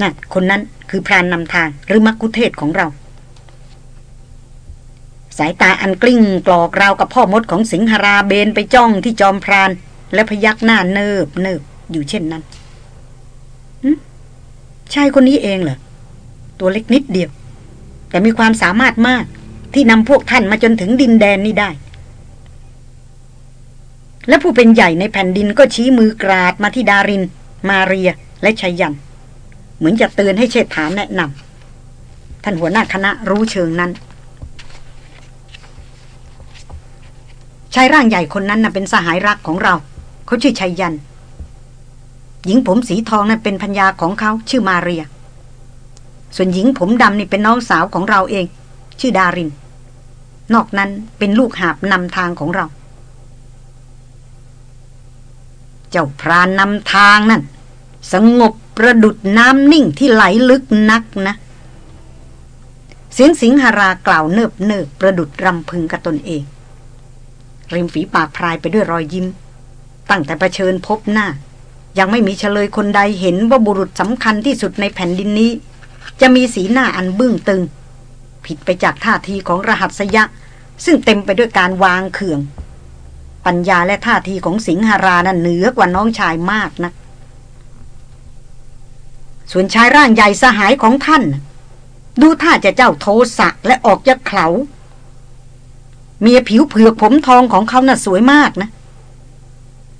นั่นคนนั้นคือพรานนำทางหรือมักคุเทศของเรา สายตาอันกลิ้งกรอกราวกับพ่อมดของสิงหราเบนไปจ้องที่จอมพราน และพยักหน้าเนิบเนิบอยู่เช่นนั้นใช่คนนี้เองเหรอ ตัวเล็กนิดเดียว แต่มีความสามารถมากที่นำพวกท่านมาจนถึงดินแดนนี้ได้ และผู้เป็นใหญ่ในแผ่นดินก็ชี้มือกราดมาที่ดาริน มาเรียและชัยยัน เหมือนจะเตือนให้เชษฐาแนะนำท่านหัวหน้าคณะรู้เชิงนั้นชายร่างใหญ่คนนั้นน่ะเป็นสหายรักของเรา เขาชื่อชัยยัน หญิงผมสีทองนั้นเป็นพัญญาของเขาชื่อมาเรีย ส่วนหญิงผมดำนี่เป็นน้องสาวของเราเอง ชื่อดาริน นอกนั้นเป็นลูกหาบนำทางของเรา เจ้าพรานนำทางนั่น สงบประดุดน้ำนิ่งที่ไหลลึกนักนะ เสียงสิงหารากล่าวเนิบเนิบประดุดรำพึงกับตนเอง ริมฝีปากพรายไปด้วยรอยยิ้ม ตั้งแต่ประชิญพบหน้า ยังไม่มีเฉลยคนใดเห็นว่าบุรุษสำคัญที่สุดในแผ่นดินนี้ จะมีสีหน้าอันบึ้งตึง ผิดไปจากท่าทีของรหัสยะ ซึ่งเต็มไปด้วยการวางเขื่อง ปัญญาและท่าทีของสิงหารานั้นเหนือกว่าน้องชายมากนะ ส่วนชายร่างใหญ่สหายของท่าน ดูท่าจะเจ้าโทสะและออกจะเขาเมียผิวเผือกผมทองของเขาน่ะสวยมากนะ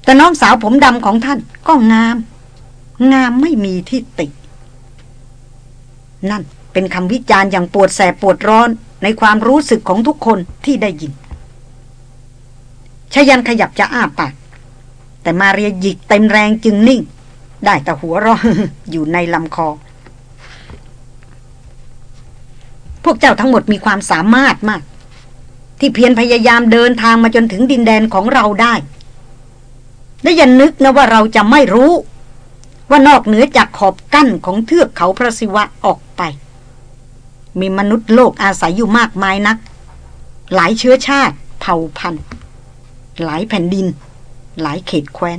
แต่น้องสาวผมดำของท่านก็งาม งามไม่มีที่ติ นั่นเป็นคำวิจารณ์อย่างปวดแสบปวดร้อนในความรู้สึกของทุกคนที่ได้ยินชยันขยับจะอ้าปาก แต่มาเรียหยิกเต็มแรงจึงนิ่ง ได้แต่หัวเราะอยู่ในลำคอ พวกเจ้าทั้งหมดมีความสามารถมาก ที่เพียรพยายามเดินทางมาจนถึงดินแดนของเราได้ และอย่านึกนะว่าเราจะไม่รู้ ว่านอกเหนือจากขอบกั้นของเทือกเขาพระศิวะออก ไป มีมนุษย์โลกอาศัยอยู่มากมายนัก หลายเชื้อชาติ เผ่าพันธุ์ หลายแผ่นดิน หลายเขตแคว้น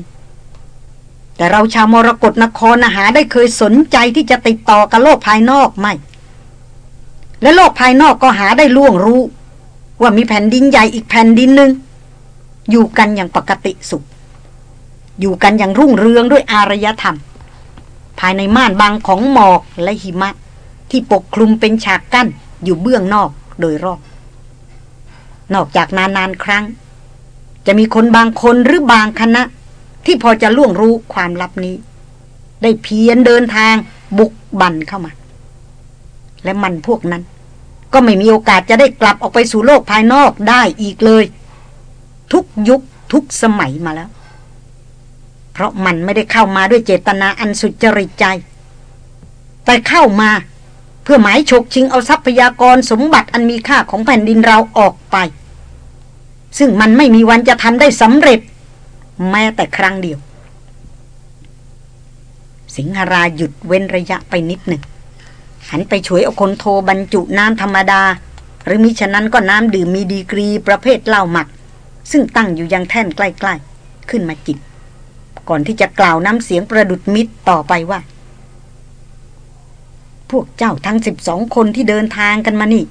แต่เราชาวมรกรนครหาได้เคยสนใจที่จะติดต่อกับโลกภายนอกไม่ และโลกภายนอกก็หาได้ล่วงรู้ ว่ามีแผ่นดินใหญ่อีกแผ่นดินหนึ่งอยู่กันอย่างปกติสุข อยู่กันอย่างรุ่งเรืองด้วยอารยธรรม ภายในม่านบางของหมอกและหิมะ ที่ปกคลุมเป็นฉากกั้นอยู่เบื้องนอกโดยรอบ นอกจากนานๆครั้ง จะมีคนบางคนหรือบางคณะ ที่พอจะล่วงรู้ความลับนี้ ได้เพียรเดินทางบุกบันเข้ามา และมันพวกนั้น ก็ไม่มีโอกาสจะได้กลับออกไปสู่โลกภายนอกได้อีกเลย ทุกยุคทุกสมัยมาแล้ว เพราะมันไม่ได้เข้ามาด้วยเจตนาอันสุจริตใจ แต่เข้ามา พื่อหมายฉกชิงเอาทรัพยากรสมบัติอันมีค่าของแผ่นดินเราออกไป ซึ่งมันไม่มีวันจะทำได้สำเร็จ แม้แต่ครั้งเดียว สิงหราหยุดเว้นระยะไปนิดหนึ่งหันไปช่วยเอาคนโทบรรจุน้ำธรรมดา หรือมิฉะนั้นก็น้ำดื่มมีดีกรีประเภทเหล้าหมัก ซึ่งตั้งอยู่ยังแท่นใกล้ ๆ ขึ้นมาจิบก่อนที่จะกล่าวน้ำเสียงประดุดมิตรต่อไปว่า พวกเจ้าทั้งสิบสองคนที่เดินทางกันมานี่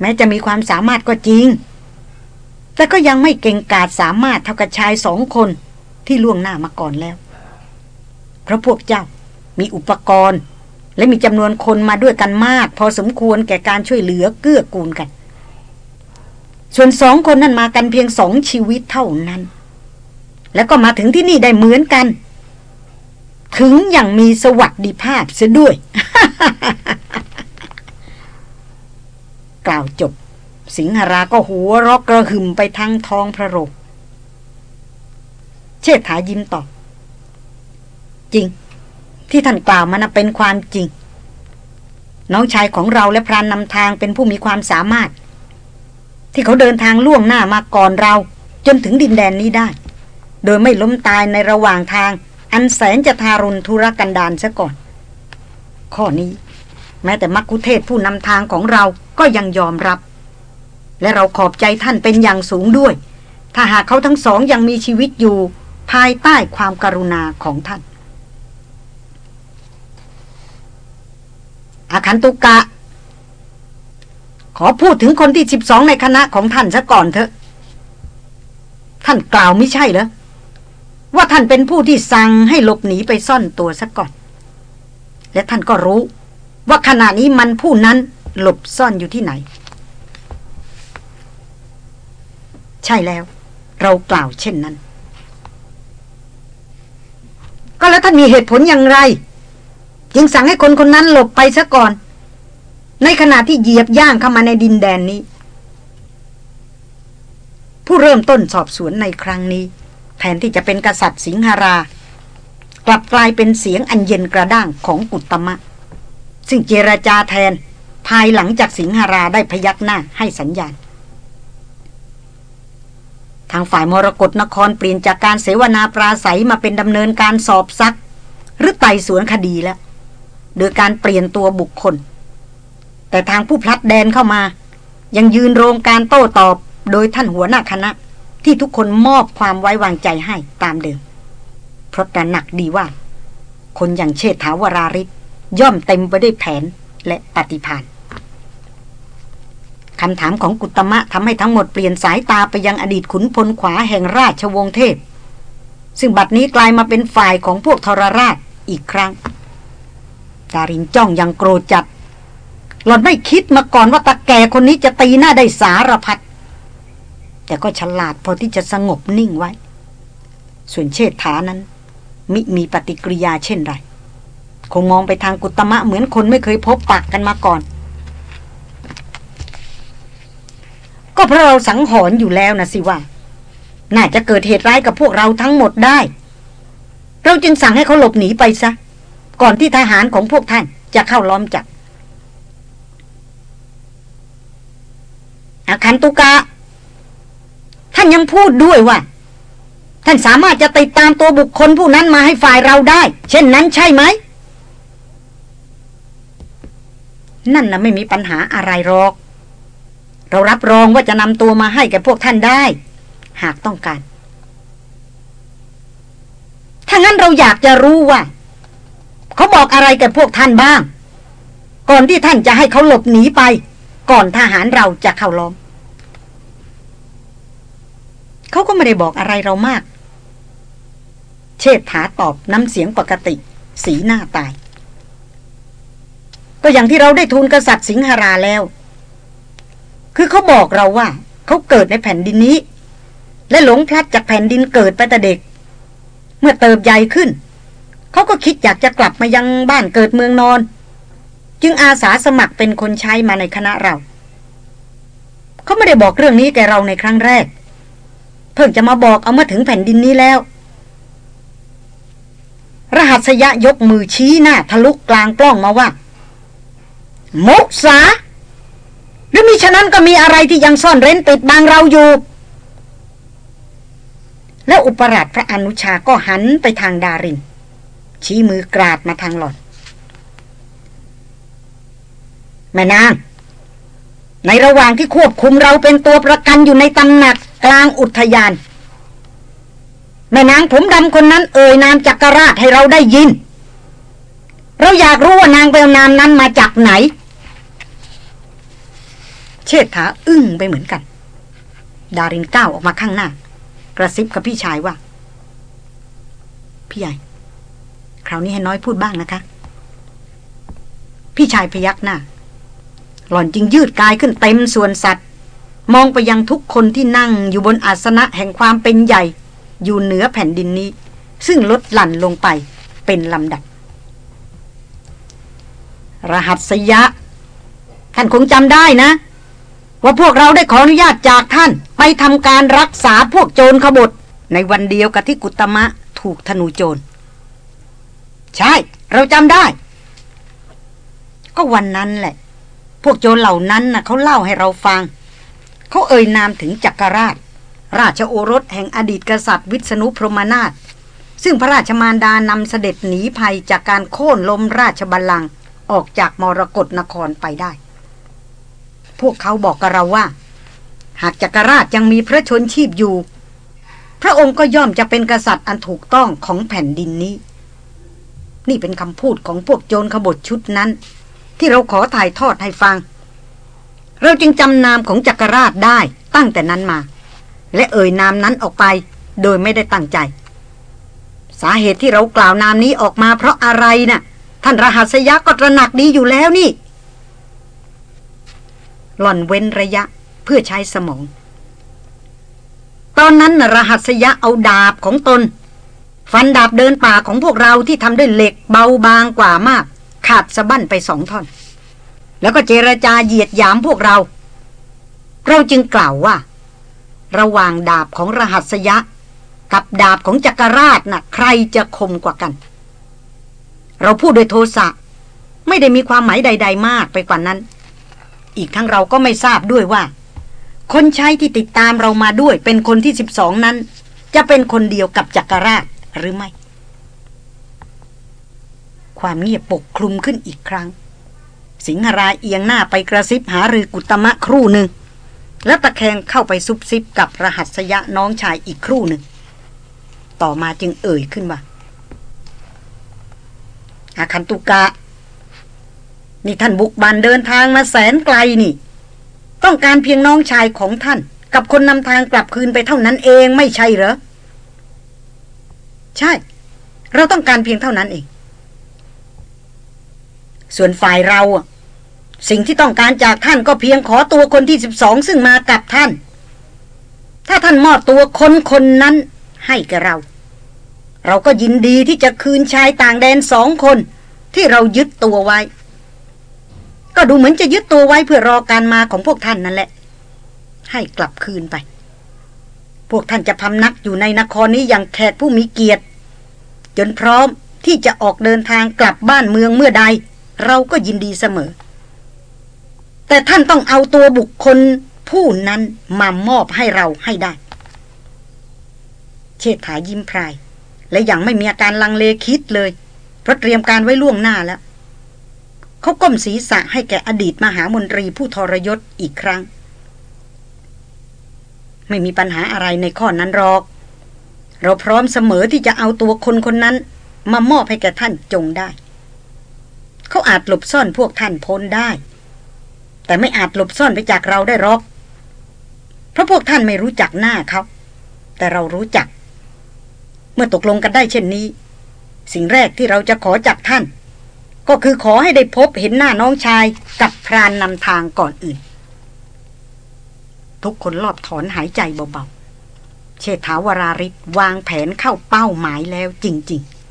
แม้จะมีความสามารถก็จริง แต่ก็ยังไม่เก่งกาจสามารถเท่ากับชายสองคนที่ล่วงหน้ามาก่อนแล้ว เพราะพวกเจ้ามีอุปกรณ์ และมีจำนวนคนมาด้วยกันมาก พอสมควรแก่การช่วยเหลือเกื้อกูลกัน ส่วนสองคนนั้นมากันเพียงสองชีวิตเท่านั้น แล้วก็มาถึงที่นี่ได้เหมือนกัน ถึงอย่างมีสวัสดิภาพเสียด้วย กล่าวจบ สิงหราก็หัวรอกกระหึ่มไปทั้งท้องพระโรงเชษฐายิ้มตอบจริง ที่ท่านกล่าวมันเป็นความจริง น้องชายของเราและพรานนำทางเป็นผู้มีความสามารถ ที่เขาเดินทางล่วงหน้ามาก่อนเรา จนถึงดินแดนนี้ได้ โดยไม่ล้มตายในระหว่างทาง อันแสนจะทารุณธุรกันดารซะก่อน ข้อนี้ แม้แต่มักคุเทศผู้นำทางของเราก็ยังยอมรับ และเราขอบใจท่านเป็นอย่างสูงด้วย ถ้าหากเขาทั้งสองยังมีชีวิตอยู่ ภายใต้ความกรุณาของท่าน อาคันตุกะ ขอพูดถึงคนที่สิบสองในคณะของท่านซะก่อนเถอะ ท่านกล่าวไม่ใช่เหรอ ว่าท่านเป็นผู้ที่สั่งให้หลบหนีไปซ่อนตัวซะก่อน และท่านก็รู้ ว่าขณะนี้มันผู้นั้นหลบซ่อนอยู่ที่ไหน ใช่แล้ว เรากล่าวเช่นนั้น ก็แล้วท่านมีเหตุผลอย่างไรจึงสั่งให้คนคนนั้นหลบไปซะก่อน ในขณะที่เหยียบย่างเข้ามาในดินแดนนี้ ผู้เริ่มต้นสอบสวนในครั้งนี้ แทนที่จะเป็นกษัตริย์สิงหรา กลับกลายเป็นเสียงอันเย็นกระด้างของกุตมะ ซึ่งเจรจาแทนภายหลังจากสิงหราได้พยักหน้าให้สัญญาณ ทางฝ่ายมรกรนครเปลี่ยนจากการเสวนาปราศัยมาเป็นดำเนินการสอบซัก หรือไต่สวนคดีแล้ว โดยการเปลี่ยนตัวบุคคล แต่ทางผู้พลัดแดนเข้ามา ยังยืนโรงการโต้ตอบโดยท่านหัวหน้าคณะ ที่ทุกคนมอบความไว้วางใจให้ตามเดิม เพราะตระหนักดีว่า คนอย่างเชษฐาวราริศย่อมเต็มไปด้วยแผนและปฏิภาณคำถามของกุตมะทำให้ทั้งหมดเปลี่ยนสายตาไปยังอดีตขุนพลขวาแห่งราชวงศ์เทพ ซึ่งบัดนี้กลายมาเป็นฝ่ายของพวกทรราชอีกครั้งดารินจ้องยังโกรธจัด หล่อนไม่คิดมาก่อนว่าตาแก่คนนี้จะตีหน้าได้สารพัด แต่ก็ฉลาดพอที่จะสงบนิ่งไว้ ส่วนเชษฐานั้น มิมีปฏิกิริยาเช่นไรคงมองไปทางกุตมะเหมือนคนไม่เคยพบปากกันมาก่อน ก็เพราะเราสังหรณ์อยู่แล้วนะสิว่า น่าจะเกิดเหตุร้ายกับพวกเราทั้งหมดได้ เราจึงสั่งให้เขาหลบหนีไปซะ ก่อนที่ทหารของพวกท่านจะเข้าล้อมจับอาคันตุกะ ท่านยังพูดด้วยว่า ท่านสามารถจะติดตามตัวบุคคลผู้นั้นมาให้ฝ่ายเราได้ เช่นนั้นใช่ไหม นั่นนะไม่มีปัญหาอะไรหรอก เรารับรองว่าจะนำตัวมาให้แก่พวกท่านได้ หากต้องการ ถ้างั้นเราอยากจะรู้ว่า เขาบอกอะไรแก่พวกท่านบ้าง ก่อนที่ท่านจะให้เขาหลบหนีไป ก่อนทหารเราจะเข้าล้อม เขาก็ไม่ได้บอกอะไรเรามาก เชษฐาตอบน้ำเสียงปกติ สีหน้าตาย ก็อย่างที่เราได้ทูลกษัตริย์สิงหราแล้ว คือเขาบอกเราว่า เขาเกิดในแผ่นดินนี้ และหลงพลัดจากแผ่นดินเกิดไปแต่เด็ก เมื่อเติบใหญ่ขึ้น เขาก็คิดอยากจะกลับมายังบ้านเกิดเมืองนอน จึงอาสาสมัครเป็นคนใช้มาในคณะเราเขาไม่ได้บอกเรื่องนี้แกเราในครั้งแรก เพิ่งจะมาบอกเอามาถึงแผ่นดินนี้แล้ว รหัสยะยกมือชี้หน้าทะลุกลางปล้องมาว่า มุสาหรือมิฉะนั้นก็มีอะไรที่ยังซ่อนเร้นติดบังเราอยู่ แล้วอุปราชพระอนุชาก็หันไปทางดาริน ชี้มือกราดมาทางหลอดแม่นาง ในระหว่างที่ควบคุมเราเป็นตัวประกันอยู่ในตำหนักกลางอุทยาน แม่นางผมดำคนนั้นเอ่ยนามจักรราชให้เราได้ยิน เราอยากรู้ว่านางไปเอานามนั้นมาจากไหน เชษฐาอึ้งไปเหมือนกัน ดารินก้าวออกมาข้างหน้า กระซิบกับพี่ชายว่า พี่ใหญ่ คราวนี้ให้น้อยพูดบ้างนะคะ พี่ชายพยักหน้า หล่อนจึงยืดกายขึ้นเต็มส่วนสัตว์ มองไปยังทุกคนที่นั่งอยู่บนอาสนะแห่งความเป็นใหญ่ อยู่เหนือแผ่นดินนี้ ซึ่งลดหลั่นลงไปเป็นลำดับ รหัสยะ ท่านคงจำได้นะ ว่าพวกเราได้ขออนุญาตจากท่าน ไปทำการรักษาพวกโจรขบฏในวันเดียวกับที่กุตมะถูกธนูโจร ใช่ เราจำได้ ก็วันนั้นแหละ พวกโจรเหล่านั้นนะ่ะเขาเล่าให้เราฟัง เขาเอ่ยนามถึงจักรราช ราชโอรสแห่งอดีตกษัตริย์วิษณุพรหมนาถซึ่งพระราชมารดานำเสด็จหนีภัยจากการโค่นล้มราชบัลลังก์ออกจากมรกรนครไปได้ พวกเขาบอกกับเราว่า หากจักรราชยังมีพระชนชีพอยู่ พระองค์ก็ย่อมจะเป็นกษัตริย์อันถูกต้องของแผ่นดินนี้ นี่เป็นคำพูดของพวกโจรขบฏชุดนั้น ที่เราขอถ่ายทอดให้ฟัง เราจึงจำนามของจักรราชได้ตั้งแต่นั้นมา และเอ่ยนามนั้นออกไป โดยไม่ได้ตั้งใจ สาเหตุที่เรากล่าวนามนี้ออกมาเพราะอะไรนะ่ะ ท่านรหัสยะก็ตระหนักดีอยู่แล้วนี่ หล่อนเว้นระยะเพื่อใช้สมอง ตอนนั้นรหัสยะเอาดาบของตนฟันดาบเดินป่าของพวกเราที่ทำด้วยเหล็กเบาบางกว่ามาก ขาดสะบั้นไปสองท่อน แล้วก็เจรจาเหยียดหยามพวกเรา เราจึงกล่าวว่า ระหว่างดาบของรหัสยะ กับดาบของจักรราชนะ่ะ ใครจะคมกว่ากัน เราพูดโดยโทสะไม่ได้มีความหมายใด ๆ มากไปกว่านั้น อีกทั้งเราก็ไม่ทราบด้วยว่า คนใช้ที่ติดตามเรามาด้วย เป็นคนที่สิบสองนั้น จะเป็นคนเดียวกับจักรราชหรือไม่ ความเงียบปกคลุมขึ้นอีกครั้ง สิงหราเอียงหน้าไปกระซิบหารือกุตมะครู่หนึ่ง แล้วตะแคงเข้าไปซุบซิบกับรหัสยะน้องชายอีกครู่หนึ่ง ต่อมาจึงเอ่ยขึ้นว่าอาคันตุกะ นี่ท่านบุกบันเดินทางมาแสนไกลนี่ ต้องการเพียงน้องชายของท่าน กับคนนำทางกลับคืนไปเท่านั้นเองไม่ใช่เหรอ ใช่ เราต้องการเพียงเท่านั้นเอง ส่วนฝ่ายเรา สิ่งที่ต้องการจากท่านก็เพียงขอตัวคนที่สิบสองซึ่งมากับท่าน ถ้าท่านมอบตัวคนคนนั้นให้แกเรา เราก็ยินดีที่จะคืนชายต่างแดนสองคนที่เรายึดตัวไว้ ก็ดูเหมือนจะยึดตัวไว้เพื่อรอการมาของพวกท่านนั่นแหละ ให้กลับคืนไป พวกท่านจะพำนักอยู่ในนครนี้อย่างแขกผู้มีเกียรติ จนพร้อมที่จะออกเดินทางกลับบ้านเมืองเมื่อใด เราก็ยินดีเสมอ แต่ท่านต้องเอาตัวบุคคลผู้นั้นมามอบให้เราให้ได้ เชษฐายิ้มพราย และยังไม่มีอาการลังเลคิดเลยเพราะเตรียมการไว้ล่วงหน้าแล้ว เขาก้มศีรษะให้แก่อดีตมหามนตรีผู้ทรยศอีกครั้ง ไม่มีปัญหาอะไรในข้อนั้นหรอก เราพร้อมเสมอที่จะเอาตัวคนคนนั้น มามอบให้แก่ท่านจงได้ เขาอาจหลบซ่อนพวกท่านพ้นได้ แต่ไม่อาจหลบซ่อนไปจากเราได้หรอก เพราะพวกท่านไม่รู้จักหน้าเขา แต่เรารู้จัก เมื่อตกลงกันได้เช่นนี้ สิ่งแรกที่เราจะขอจากท่าน ก็คือขอให้ได้พบเห็นหน้าน้องชายกับพรานนำทางก่อนอื่น ทุกคนรอบถอนหายใจเบาๆเชษฐาวราริศวางแผนเข้าเป้าหมายแล้วจริง ๆ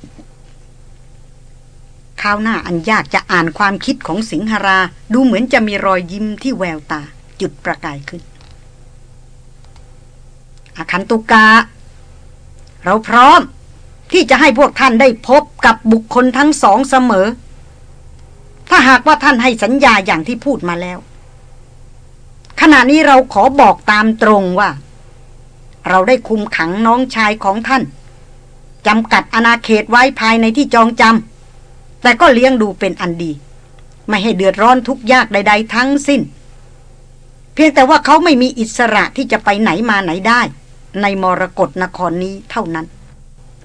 ข้าวหน้าอันยากจะอ่านความคิดของสิงหรา ดูเหมือนจะมีรอยยิ้มที่แววตา จุดประกายขึ้น อาคันตุกาเราพร้อม ที่จะให้พวกท่านได้พบกับบุคคลทั้งสองเสมอ ถ้าหากว่าท่านให้สัญญาอย่างที่พูดมาแล้ว ขณะนี้เราขอบอกตามตรงว่า เราได้คุมขังน้องชายของท่านจำกัดอาณาเขตไว้ภายในที่จองจำ แต่ก็เลี้ยงดูเป็นอันดี ไม่ให้เดือดร้อนทุกยากใด ๆ ทั้งสิ้น เพียงแต่ว่าเขาไม่มีอิสระที่จะไปไหนมาไหนได้ ในมรกรนครนี้เท่านั้น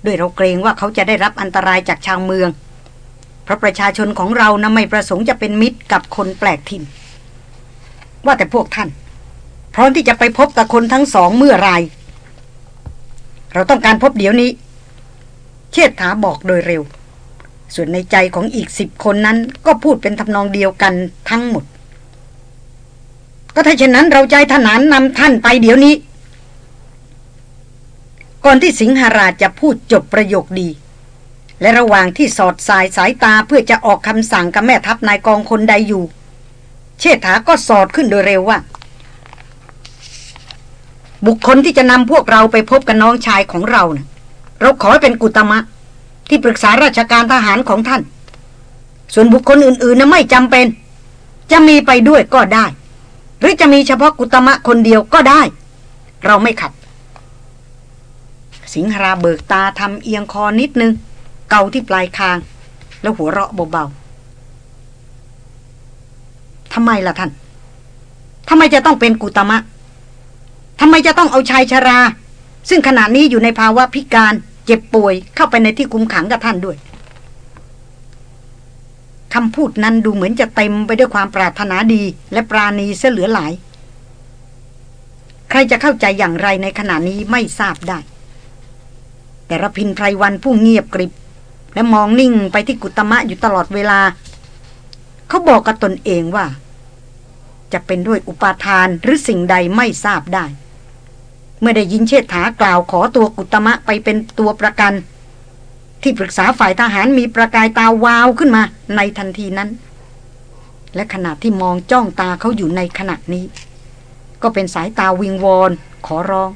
ด้วยเราเกรงว่าเขาจะได้รับอันตรายจากชาวเมือง เพราะประชาชนของเรานะไม่ประสงค์จะเป็นมิตรกับคนแปลกถิ่น ว่าแต่พวกท่าน พร้อมที่จะไปพบกับคนทั้งสองเมื่อไรเราต้องการพบเดี๋ยวนี้ เชษฐาบอกโดยเร็ว ส่วนในใจของอีกสิบคนนั้นก็พูดเป็นทำนองเดียวกันทั้งหมด ก็ถ้าเช่นนั้นเราใจถนานนำท่านไปเดี๋ยวนี้ ก่อนที่สิงหราชจะพูดจบประโยคดี และระหว่างที่สอดสายสายตาเพื่อจะออกคำสั่งกับแม่ทัพนายกองคนใดอยู่ เชษฐาก็สอดขึ้นโดยเร็วว่า บุคคลที่จะนำพวกเราไปพบกับน้องชายของเรานะ่ะเราขอเป็นกุตมะ ที่ปรึกษาราชการทหารของท่าน ส่วนบุคคลอื่นๆนะไม่จำเป็น จะมีไปด้วยก็ได้ หรือจะมีเฉพาะกุตมะคนเดียวก็ได้ เราไม่ขัด สิงหราเบิกตาทำเอียงคอนิดนึง เกาที่ปลายคาง แล้วหัวเราะเบาๆทำไมล่ะท่านทำไมจะต้องเป็นกุตมะทำไมจะต้องเอาชายชรา ซึ่งขณะนี้อยู่ในภาวะพิการ เจ็บป่วยเข้าไปในที่คุมขังกับท่านด้วยคำพูดนั้นดูเหมือนจะเต็มไปด้วยความปรารถนาดีและปราณีเสเหลือหลาย ใครจะเข้าใจอย่างไรในขณะนี้ไม่ทราบได้ แต่ระพินไพรวันผู้เงียบกริบ และมองนิ่งไปที่กุตมะอยู่ตลอดเวลา เขาบอกกับตนเองว่า จะเป็นด้วยอุปาทานหรือสิ่งใดไม่ทราบได้ เมื่อได้ยินเชษฐากล่าวขอตัวกุตมะไปเป็นตัวประกัน ที่ปรึกษาฝ่ายทหารมีประกายตาวาวขึ้นมา ในทันทีนั้น และขณะที่มองจ้องตาเขาอยู่ในขณะนี้ ก็เป็นสายตาวิงวอนขอร้อง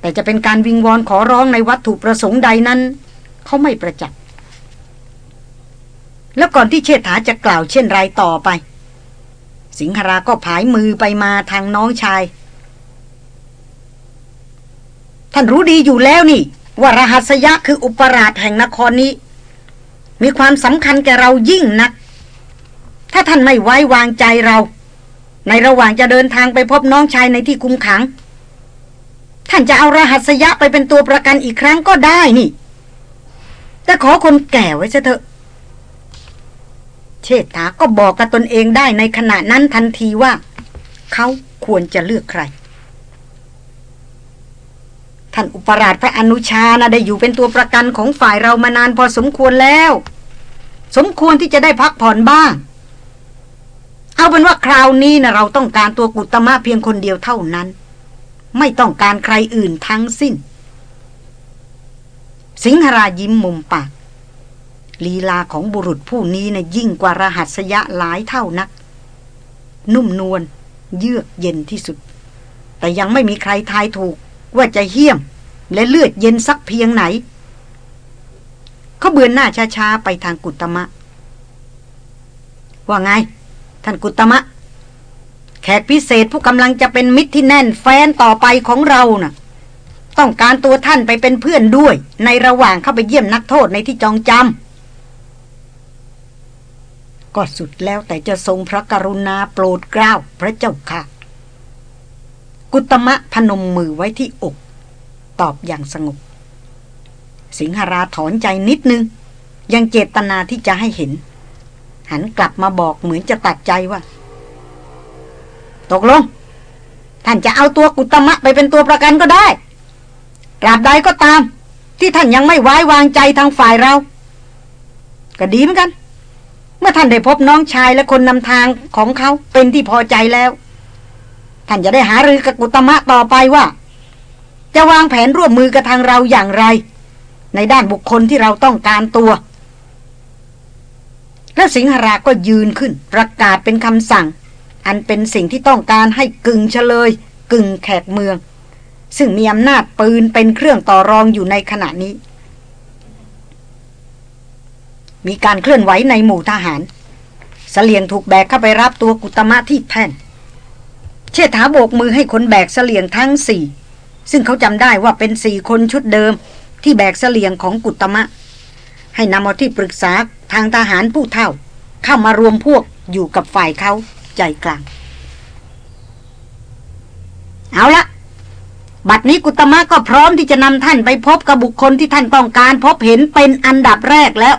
แต่จะเป็นการวิงวอนขอร้องในวัตถุประสงค์ใดนั้น เขาไม่ประจักษ์แล้วก่อนที่เชษฐาจะกล่าวเช่นไรต่อไป สิงหราก็ผายมือไปมาทางน้องชาย ท่านรู้ดีอยู่แล้วนี่ ว่ารหัสยะคืออุปราชแห่งนครนี้ มีความสำคัญแก่เรายิ่งนัก ถ้าท่านไม่ไว้วางใจเรา ในระหว่างจะเดินทางไปพบน้องชายในที่คุมขัง ท่านจะเอารหัสยะไปเป็นตัวประกันอีกครั้งก็ได้นี่ แต่ขอคนแก่ไว้เถอะเชษฐาก็บอกกับตนเองได้ในขณะนั้นทันทีว่า เขาควรจะเลือกใคร ท่านอุปราชพระอนุชานะได้อยู่เป็นตัวประกันของฝ่ายเรามานานพอสมควรแล้ว สมควรที่จะได้พักผ่อนบ้าง เอาเป็นว่าคราวนี้นะเราต้องการตัวกุตมะเพียงคนเดียวเท่านั้น ไม่ต้องการใครอื่นทั้งสิ้น สิงหรายิ้มมุมปากลีลาของบุรุษผู้นี้นะ่ะยิ่งกว่ารหัสยะหลายเท่านัก นุ่มนวลเยือกเย็นที่สุด แต่ยังไม่มีใครทายถูก ว่าจะเหี้ยม และเลือดเย็นสักเพียงไหน เขาเบือนหน้าช้าๆ ไปทางกุตมะ ว่าไง ท่านกุตมะ แขกพิเศษผู้กำลังจะเป็นมิตรที่แน่นแฟนต่อไปของเรานะ่ะ ต้องการตัวท่านไปเป็นเพื่อนด้วย ในระหว่างเข้าไปเยี่ยมนักโทษในที่จองจำก็สุดแล้วแต่จะทรงพระกรุณาโปรดเกล้าพระเจ้าค่ะ กุตมะพนมมือไว้ที่อก ตอบอย่างสงบ สิงหราถอนใจนิดนึง ยังเจตนาที่จะให้เห็น หันกลับมาบอกเหมือนจะตัดใจว่า ตกลง ท่านจะเอาตัวกุตมะไปเป็นตัวประกันก็ได้ตราบใดก็ตาม ที่ท่านยังไม่ไว้วางใจทางฝ่ายเรา ก็ดีเหมือนกัน เมื่อท่านได้พบน้องชายและคนนำทางของเขาเป็นที่พอใจแล้ว ท่านจะได้หารือกับกุตมะต่อไปว่า จะวางแผนร่วมมือกับทางเราอย่างไร ในด้านบุคคลที่เราต้องการตัว แล้วสิงหราก็ยืนขึ้น ประกาศเป็นคำสั่ง อันเป็นสิ่งที่ต้องการให้กึ่งเฉลย กึ่งแขกเมือง ซึ่งมีอำนาจปืนเป็นเครื่องต่อรองอยู่ในขณะนี้ มีการเคลื่อนไหวในหมู่ทหารเสลียงถูกแบกเข้าไปรับตัวกุตมะที่แท่น เชษฐาโบกมือให้คนแบกเสลียงทั้งสี่ซึ่งเขาจำได้ว่าเป็นสี่คนชุดเดิม ที่แบกเสลียงของกุตมะ ให้นำเอาที่ปรึกษาทางทหารผู้เท่า เข้ามารวมพวกอยู่กับฝ่ายเขาใจกลาง เอาละบัดนี้กุตมะก็พร้อมที่จะนำท่านไปพบกับบุคคลที่ท่านต้องการพบเห็นเป็นอันดับแรกแล้ว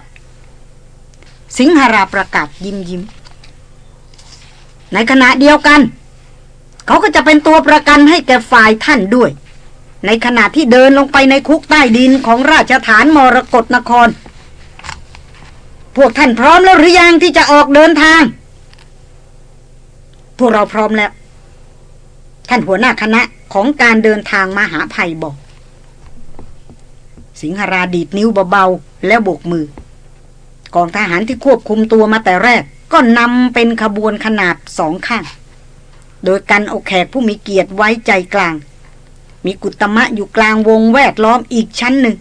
สิงหราประกาศยิ้มยิ้มในขณะเดียวกัน เขาก็จะเป็นตัวประกันให้แก่ฝ่ายท่านด้วย ในขณะที่เดินลงไปในคุกใต้ดินของราชฐานมรกรนคร พวกท่านพร้อมแล้วหรือยังที่จะออกเดินทาง พวกเราพร้อมแล้ว ท่านหัวหน้าคณะของการเดินทางมาหาภัยบอก สิงหราดีดนิ้วเบาๆแล้วโบกมือกองทหารที่ควบคุมตัวมาแต่แรก ก็นำเป็นขบวนขนาดสองข้าง โดยกันเอาแขกผู้มีเกียรติไว้ใจกลาง มีกุตมะอยู่กลางวงแวดล้อมอีกชั้นหนึ่ง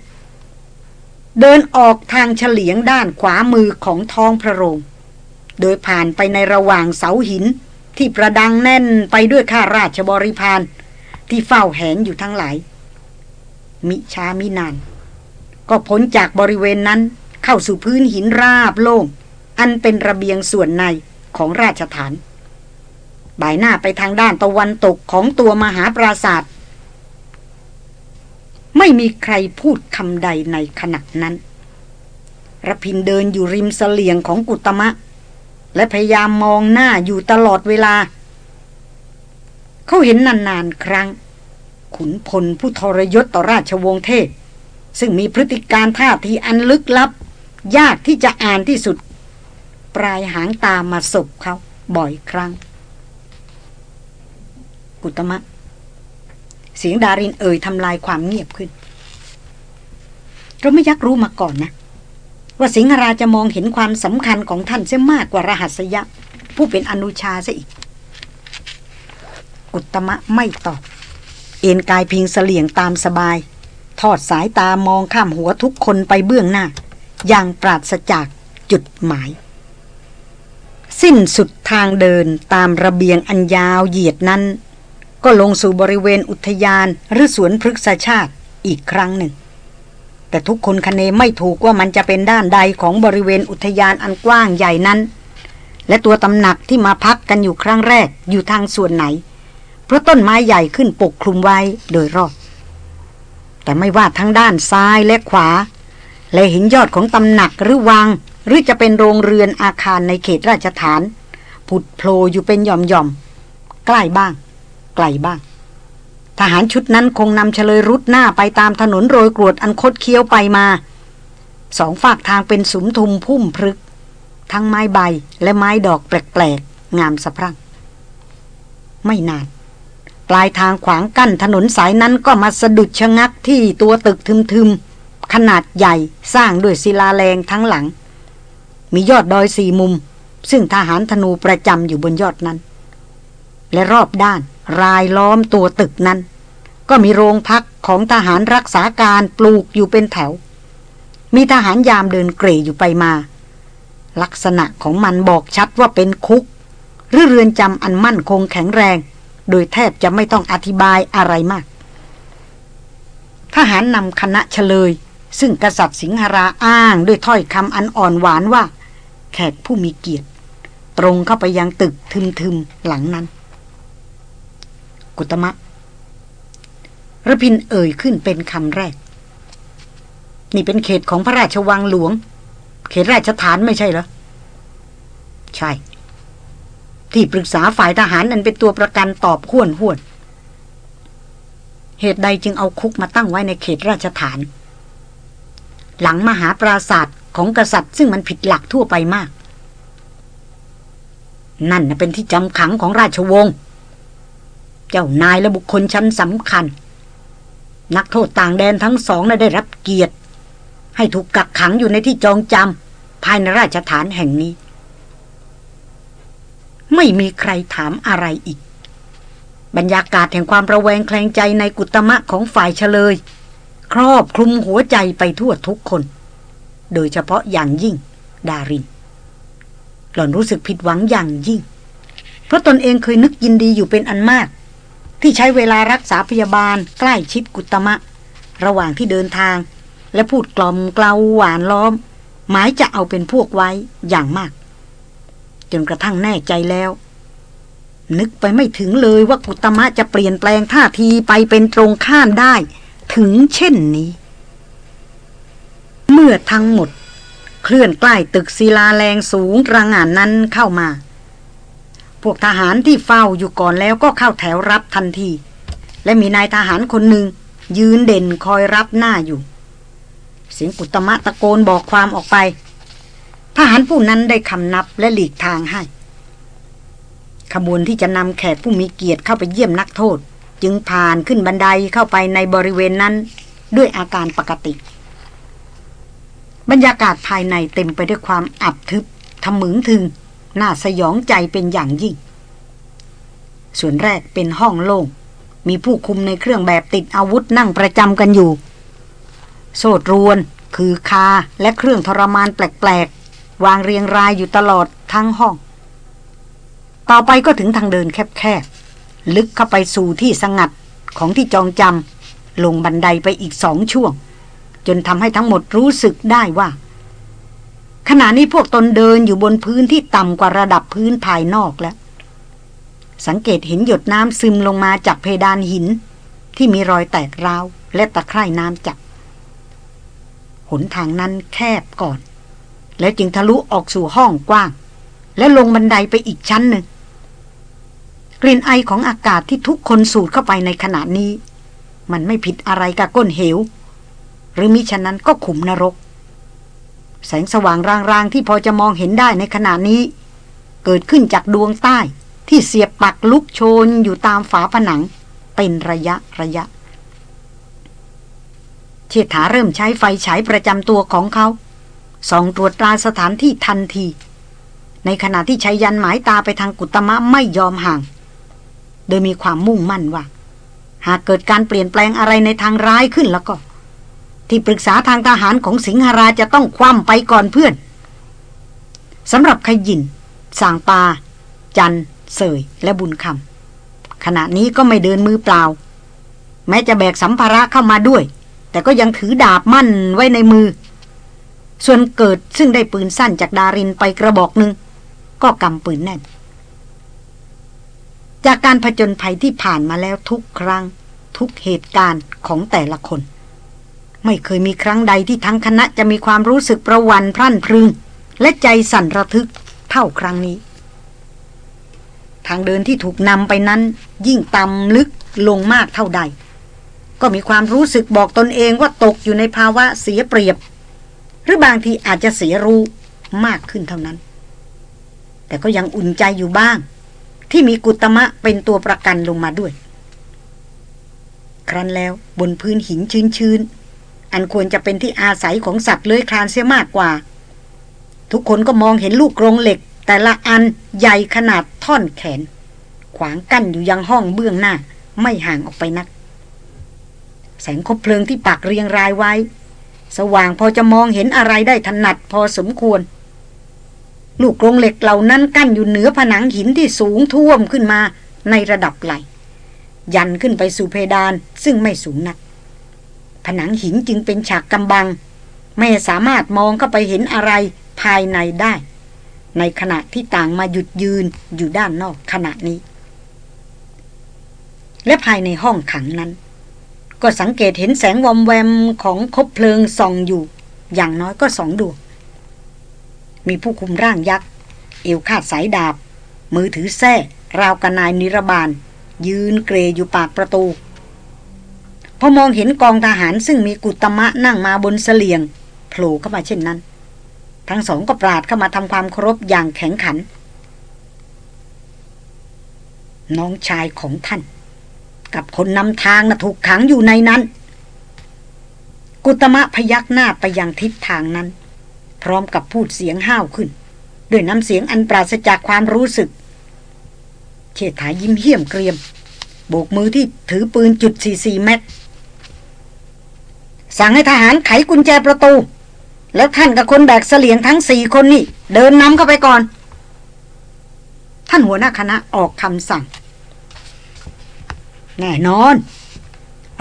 เดินออกทางเฉลียงด้านขวามือของท้องพระโรง โดยผ่านไปในระหว่างเสาหินที่ประดังแน่นไปด้วยข้าราชบริพารที่เฝ้าแหนอยู่ทั้งหลาย มิช้ามินาน ก็พ้นจากบริเวณนั้นเข้าสู่พื้นหินราบโล่ง อันเป็นระเบียงส่วนในของราชฐาน บ่ายหน้าไปทางด้านตะวันตกของตัวมหาปราศาสตร์ไม่มีใครพูดคำใดในขณะนั้นระพินเดินอยู่ริมเสลียงของกุตมะ และพยายามมองหน้าอยู่ตลอดเวลา เขาเห็นนานๆครั้ง ขุนพลผู้ทรยศต่อราชวงศ์เทพ ซึ่งมีพฤติการท่าทีอันลึกลับ ยากที่จะอ่านที่สุด ปลายหางตามาสบเขาบ่อยครั้ง กุตมะ เสียงดารินเอ่ยทำลายความเงียบขึ้น เราไม่ยักรู้มาก่อนนะ ว่าสิงหราจะมองเห็นความสำคัญของท่านเสียมากกว่ารหัสยะ ผู้เป็นอนุชาซะอีก กุตมะไม่ตอบ เอ็นกายพิงเสลี่ยงตามสบาย ทอดสายตามองข้ามหัวทุกคนไปเบื้องหน้า อย่างปราศจากจุดหมายสิ้นสุดทางเดินตามระเบียงอันยาวเหยียดนั้น ก็ลงสู่บริเวณอุทยานหรือสวนพฤกษชาติอีกครั้งหนึ่ง แต่ทุกคนคเนไม่ถูกว่ามันจะเป็นด้านใดของบริเวณอุทยานอันกว้างใหญ่นั้น และตัวตำหนักที่มาพักกันอยู่ครั้งแรกอยู่ทางส่วนไหน เพราะต้นไม้ใหญ่ขึ้นปกคลุมไว้โดยรอบ แต่ไม่ว่าทั้งด้านซ้ายและขวา และเห็นยอดของตำหนักหรือวัง หรือจะเป็นโรงเรือนอาคารในเขตราชฐานผุดโผล่อยู่เป็นหย่อมๆใกล้บ้าง ไกลบ้าง ทหารชุดนั้นคงนำเฉลยรุดหน้าไปตามถนนโรยกรวดอันคดเคี้ยวไปมา สองฝากทางเป็นสุมทุมพุ่มพรึก ทั้งไม้ใบและไม้ดอกแปลกๆ งามสะพรั่ง ไม่นานปลายทางขวางกั้นถนนสายนั้นก็มาสะดุดชะงักที่ตัวตึกทึมๆ ขนาดใหญ่สร้างด้วยศิลาแรงทั้งหลัง มียอดดอยสี่มุม ซึ่งทหารธนูประจำอยู่บนยอดนั้น และรอบด้าน รายล้อมตัวตึกนั้น ก็มีโรงพักของทหารรักษาการปลูกอยู่เป็นแถว มีทหารยามเดินเกรอยู่ไปมา ลักษณะของมันบอกชัดว่าเป็นคุก หรือเรือนจำอันมั่นคงแข็งแรง โดยแทบจะไม่ต้องอธิบายอะไรมาก ทหารนำคณะเฉลย ซึ่งกษัตริย์สิงหราอ้างด้วยถ้อยคำอันอ่อนหวานว่า แขกผู้มีเกียรติ ตรงเข้าไปยังตึกทึมๆหลังนั้น กุตมะระพินเอ่ยขึ้นเป็นคำแรก นี่เป็นเขตของพระราชวังหลวง เขตราชฐานไม่ใช่เหรอ ใช่ ที่ปรึกษาฝ่ายทหารนั้นเป็นตัวประกันตอบห้วนห้วน เหตุใดจึงเอาคุกมาตั้งไว้ในเขตราชฐาน หลังมหาปราศาสตร์ของกษัตริย์ซึ่งมันผิดหลักทั่วไปมาก นั่นเป็นที่จำขังของราชวงศ์ เจ้านายและบุคคลชั้นสำคัญ นักโทษต่างแดนทั้งสองได้รับเกียรติ ให้ถูกกักขังอยู่ในที่จองจำภายในราชฐานแห่งนี้ ไม่มีใครถามอะไรอีก บรรยากาศแห่งความระแวงแคลงใจในกุตมะของฝ่ายเฉลย ครอบคลุมหัวใจไปทั่วทุกคน โดยเฉพาะอย่างยิ่งดาริน หล่อนรู้สึกผิดหวังอย่างยิ่ง เพราะตนเองเคยนึกยินดีอยู่เป็นอันมาก ที่ใช้เวลารักษาพยาบาลใกล้ชิดกุตมะ ระหว่างที่เดินทาง และพูดกล่อมกล่าวหวานล้อม หมายจะเอาเป็นพวกไว้อย่างมาก จนกระทั่งแน่ใจแล้ว นึกไปไม่ถึงเลยว่ากุตมะจะเปลี่ยนแปลงท่าทีไปเป็นตรงข้ามได้ ถึงเช่นนี้ เมื่อทั้งหมด เคลื่อนใกล้ตึกศิลาแรงสูงระงานนั้นเข้ามา พวกทหารที่เฝ้าอยู่ก่อนแล้วก็เข้าแถวรับทันที และมีนายทหารคนหนึ่งยืนเด่นคอยรับหน้าอยู่ เสียงกุตมะตะโกนบอกความออกไป ทหารผู้นั้นได้คำนับและหลีกทางให้ ขบวนที่จะนำแขกผู้มีเกียรติเข้าไปเยี่ยมนักโทษ จึงผ่านขึ้นบันไดเข้าไปในบริเวณนั้น ด้วยอาการปกติ บรรยากาศภายในเต็มไปด้วยความอับทึบทำมึงถึง น่าสยองใจเป็นอย่างยิ่ง ส่วนแรกเป็นห้องโล่ง มีผู้คุมในเครื่องแบบติดอาวุธนั่งประจำกันอยู่โสดรวน คือคาและเครื่องทรมานแปลกๆ วางเรียงรายอยู่ตลอดทั้งห้อง ต่อไปก็ถึงทางเดินแคบๆ ลึกเข้าไปสู่ที่สงัดของที่จองจำลงบันไดไปอีกสองช่วง จนทำให้ทั้งหมดรู้สึกได้ว่า ขณะนี้พวกตนเดินอยู่บนพื้นที่ต่ำกว่าระดับพื้นภายนอกแล้ว สังเกตเห็นหยดน้ำซึมลงมาจากเพดานหิน ที่มีรอยแตกร้าวและตะไคร่น้ำจับหนทางนั้นแคบก่อน แล้วจึงทะลุออกสู่ห้องกว้าง และลงบันไดไปอีกชั้นหนึ่ง กลิ่นไอของอากาศที่ทุกคนสูดเข้าไปในขณะนี้ มันไม่ผิดอะไรกับก้นเหว หรือมิฉะนั้นก็ขุมนรก แสงสว่างรางๆ ที่พอจะมองเห็นได้ในขณะนี้ เกิดขึ้นจากดวงใต้ที่เสียบปักลุกโชนอยู่ตามฝาผนัง เป็นระยะระยะ เชษฐาเริ่มใช้ไฟฉายประจำตัวของเขาส่องตรวจตราสถานที่ทันที ในขณะที่ชายันหมายตาไปทางกุตมะไม่ยอมห่าง โดยมีความมุ่งมั่นว่า หากเกิดการเปลี่ยนแปลงอะไรในทางร้ายขึ้นแล้วก็ ที่ปรึกษาทางทหารของสิงหราจะต้องคว่ำไปก่อนเพื่อนสำหรับขยินสางปา จัน เสย และบุญคำขณะนี้ก็ไม่เดินมือเปล่า แม้จะแบกสัมภาระเข้ามาด้วย แต่ก็ยังถือดาบมั่นไว้ในมือ ส่วนเกิดซึ่งได้ปืนสั้นจากดารินไปกระบอกหนึ่ง ก็กำปืนแน่น จากการผจญภัยที่ผ่านมาแล้วทุกครั้ง ทุกเหตุการณ์ของแต่ละคน ไม่เคยมีครั้งใดที่ทั้งคณะจะมีความรู้สึกประวันพรั่นพรึง และใจสั่นระทึกเท่าครั้งนี้ ทางเดินที่ถูกนำไปนั้น ยิ่งต่ำลึกลงมากเท่าใด ก็มีความรู้สึกบอกตนเองว่าตกอยู่ในภาวะเสียเปรียบ หรือบางทีอาจจะเสียรู้มากขึ้นเท่านั้น แต่ก็ยังอุ่นใจอยู่บ้าง ที่มีกุตมะเป็นตัวประกันลงมาด้วย ครั้นแล้วบนพื้นหินชื้นๆ อันควรจะเป็นที่อาศัยของสัตว์เลื้อยคลานเสียมากกว่า ทุกคนก็มองเห็นลูกกรงเหล็ก แต่ละอันใหญ่ขนาดท่อนแขน ขวางกั้นอยู่ยังห้องเบื้องหน้า ไม่ห่างออกไปนัก แสงคบเพลิงที่ปักเรียงรายไว้ สว่างพอจะมองเห็นอะไรได้ถนัดพอสมควร ลูกกรงเหล็กเหล่านั้นกั้นอยู่เหนือผนังหินที่สูงท่วมขึ้นมาในระดับไหลยันขึ้นไปสู่เพดานซึ่งไม่สูงนัก ผนังหินจึงเป็นฉากกำบัง ไม่สามารถมองเข้าไปเห็นอะไรภายในได้ ในขณะที่ต่างมาหยุดยืนอยู่ด้านนอกขณะนี้ และภายในห้องขังนั้น ก็สังเกตเห็นแสงวอมแวมของคบเพลิงส่องอยู่ อย่างน้อยก็สองดวงมีผู้คุมร่างยักษ์ เอวคาดสายดาบ มือถือแส้ราวกนายนิรบาล ยืนเกรอยู่ปากประตู พอมองเห็นกองทหารซึ่งมีกุตมะนั่งมาบนเสลียงโผล่เข้ามาเช่นนั้น ทั้งสองก็ปราดเข้ามาทำความเคารพอย่างแข็งขัน น้องชายของท่าน กับคนนำทางนะ่ะถูกขังอยู่ในนั้น กุตมะพยักหน้าไปยังทิศทางนั้น พร้อมกับพูดเสียงห้าวขึ้น ด้วยน้ำเสียงอันปราศจากความรู้สึก เชษฐายิ้มเหี้ยมเกรียมโบกมือที่ถือปืนจุด44แม็ก สั่งให้ทหารไขกุญแจประตู แล้วท่านกับคนแบกเสลียงทั้งสี่คนนี่ เดินนำเข้าไปก่อน ท่านหัวหน้าคณะออกคำสั่ง แน่นอน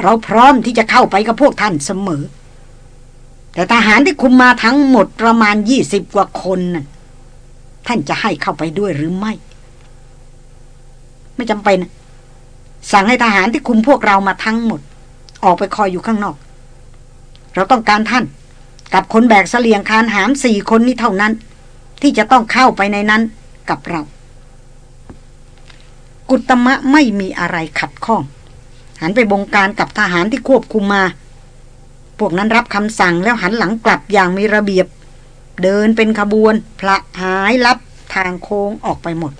เราพร้อมที่จะเข้าไปกับพวกท่านเสมอ แต่ทหารที่คุมมาทั้งหมดประมาณยี่สิบกว่าคนนั่นท่านจะให้เข้าไปด้วยหรือไม่ ไม่จำเป็นสั่งให้ทหารที่คุมพวกเรามาทั้งหมด ออกไปคอยอยู่ข้างนอก เราต้องการท่าน กับคนแบกเสลียงคานหามสี่คนนี้เท่านั้น ที่จะต้องเข้าไปในนั้นกับเรา กุตมะไม่มีอะไรขัดข้อง หันไปบงการกับทหารที่ควบคุมมา พวกนั้นรับคำสั่งแล้วหันหลังกลับอย่างมีระเบียบ เดินเป็นขบวนพระหายลับทางโค้งออกไปหมด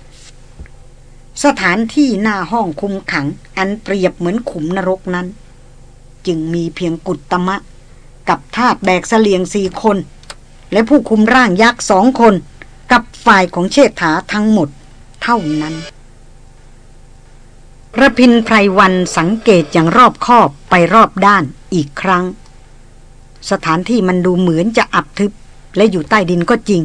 สถานที่หน้าห้องคุมขังอันเปรียบเหมือนขุมนรกนั้น จึงมีเพียงกุตมะ กับทาสแบกเสลียงสี่คน และผู้คุมร่างยักษ์สองคน กับฝ่ายของเชษฐาทั้งหมด เท่านั้นระพินไพรวันสังเกตอย่างรอบคอบไปรอบด้านอีกครั้ง สถานที่มันดูเหมือนจะอับทึบและอยู่ใต้ดินก็จริง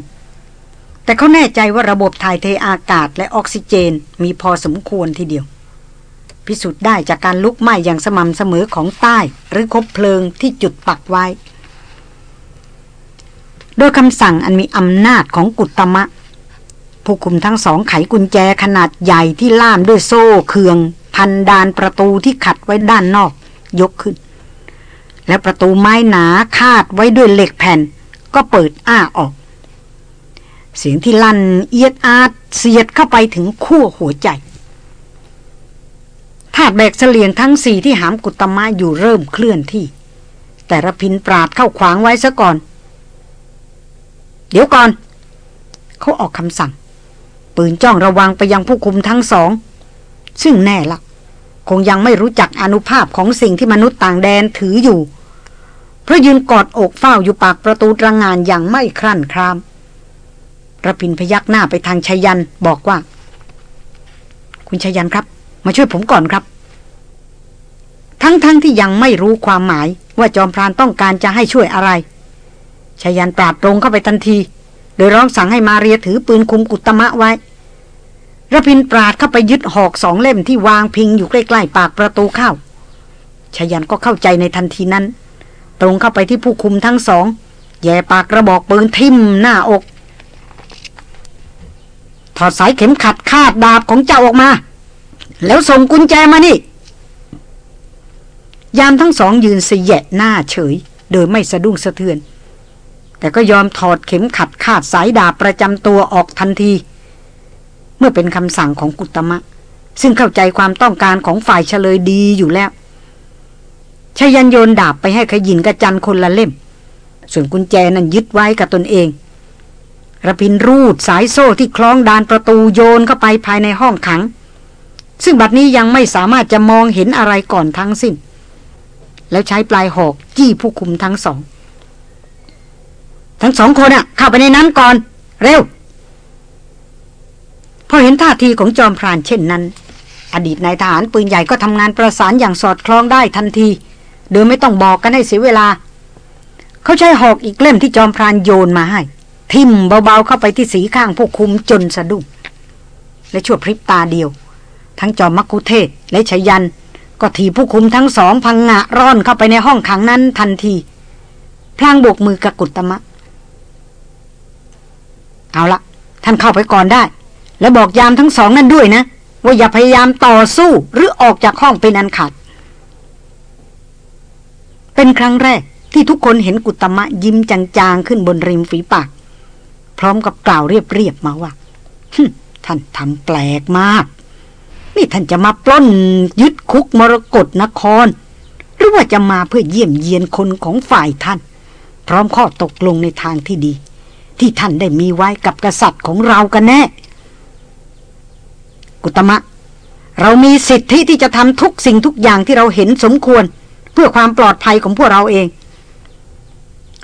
แต่เขาแน่ใจว่าระบบถ่ายเทอากาศและออกซิเจนมีพอสมควรทีเดียว พิสูจน์ได้จากการลุกไหม้อย่างสม่ำเสมอของใต้ หรือคบเพลิงที่จุดปักไว้ โดยคำสั่งอันมีอำนาจของกุตมะ ผู้คุมทั้งสองไขกุญแจขนาดใหญ่ที่ล่ามด้วยโซ่เคือง พันดานประตูที่ขัดไว้ด้านนอก ยกขึ้น และประตูไม้หนาคาดไว้ด้วยเหล็กแผ่น ก็เปิดอ้าออก เสียงที่ลั่นเอียดอาดเสียดเข้าไปถึงขั้วหัวใจ ธาตุแบกเสลียงทั้งสี่ที่หามกุตมะอยู่เริ่มเคลื่อนที่ แต่ระพินปราดเข้าขวางไว้ซะก่อน เดี๋ยวก่อน เขาออกคำสั่ง ปืนจ้องระวังไปยังผู้คุมทั้งสอง ซึ่งแน่ละคงยังไม่รู้จักอนุภาพของสิ่งที่มนุษย์ต่างแดนถืออยู่เพราะยืนกอดอกเฝ้าอยู่ปากประตูตระงานอย่างไม่ครั่นครามระพินพยักหน้าไปทางชยันบอกว่า คุณชยันครับ มาช่วยผมก่อนครับ ทั้งๆทที่ยังไม่รู้ความหมายว่าจอมพรานต้องการจะให้ช่วยอะไรชายันปราดตรงเข้าไปทันที โดยร้องสั่งให้มาเรียถือปืนคุมกุตมะไว้ระพินปราดเข้าไปยึดหอกสองเล่มที่วางพิงอยู่ใกล้ๆปากประตูเข้าชายันก็เข้าใจในทันทีนั้น ตรงเข้าไปที่ผู้คุมทั้งสอง แย่ปากกระบอกปืนทิ่มหน้าอก ถอดสายเข็มขัดคาดดาบของเจ้าออกมา แล้วส่งกุญแจมานี่ ยามทั้งสองยืนเสียะหน้าเฉย โดยไม่สะดุ้งสะเทือน แต่ก็ยอมถอดเข็มขัดคาดสายดาบประจำตัวออกทันที เมื่อเป็นคำสั่งของกุตมะ ซึ่งเข้าใจความต้องการของฝ่ายเฉลยดีอยู่แล้วชายันโยนดาบไปให้ขยินกระจันคนละเล่ม ส่วนกุญแจนั้นยึดไว้กับตนเองระพินรูดสายโซ่ที่คล้องดานประตูโยนเข้าไปภายในห้องขัง ซึ่งบัดนี้ยังไม่สามารถจะมองเห็นอะไรก่อนทั้งสิ้น แล้วใช้ปลายหอกจี้ผู้คุมทั้งสอง ทั้งสองคนอะเข้าไปในนั้นก่อน เร็ว พอเห็นท่าทีของจอมพรานเช่นนั้น อดีตนายทหารปืนใหญ่ก็ทำงานประสานอย่างสอดคล้องได้ทันที โดยไม่ต้องบอกกันให้เสียเวลา เขาใช้หอกอีกเล่มที่จอมพรานโยนมาให้ ทิ่มเบาๆเข้าไปที่สีข้างผู้คุมจนสะดุ้งและชั่วพริบตาเดียว ทั้งจอมมักคุเทศและชยัน ก็ถีผู้คุมทั้งสองพังงะร่อนเข้าไปในห้องขังนั้นทันที พลางโบกมือกับกุตมะ เอาละท่านเข้าไปก่อนได้ และบอกยามทั้งสองนั่นด้วยนะ ว่าอย่าพยายามต่อสู้หรือออกจากห้องเป็นอันขาดเป็นครั้งแรกที่ทุกคนเห็นกุตมะยิ้มจางๆ ขึ้นบนริมฝีปาก พร้อมกับกล่าวเรียบๆมาว่าท่านทำแปลกมาก นี่ท่านจะมาปล้นยึดคุกมรกรนคร หรือว่าจะมาเพื่อเยี่ยมเยียนคนของฝ่ายท่าน พร้อมข้อตกลงในทางที่ดี ที่ท่านได้มีไว้กับกษัตริย์ของเรากันแน่ กุตมะ เรามีสิทธิที่จะทำทุกสิ่งทุกอย่างที่เราเห็นสมควร เพื่อความปลอดภัยของพวกเราเอง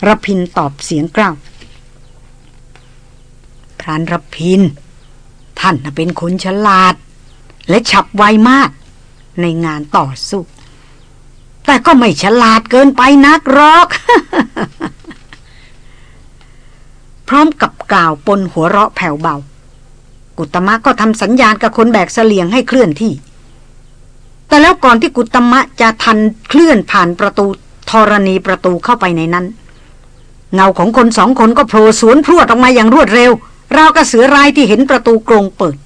รพินตอบเสียงกล้าวพรานรพิน ท่านเป็นคนฉลาด และฉับไวมากในงานต่อสู้ แต่ก็ไม่ฉลาดเกินไปนักหรอก พร้อมกับกล่าวปนหัวเราะแผ่วเบา กุตมะก็ทำสัญญาณกับคนแบกเสลียงให้เคลื่อนที่ แต่แล้วก่อนที่กุตมะจะทันเคลื่อนผ่านประตูธรณีประตูเข้าไปในนั้น เงาของคนสองคนก็โผล่สวนพรวดออกมาอย่างรวดเร็วราวกระเสือรายที่เห็นประตูกรงเปิด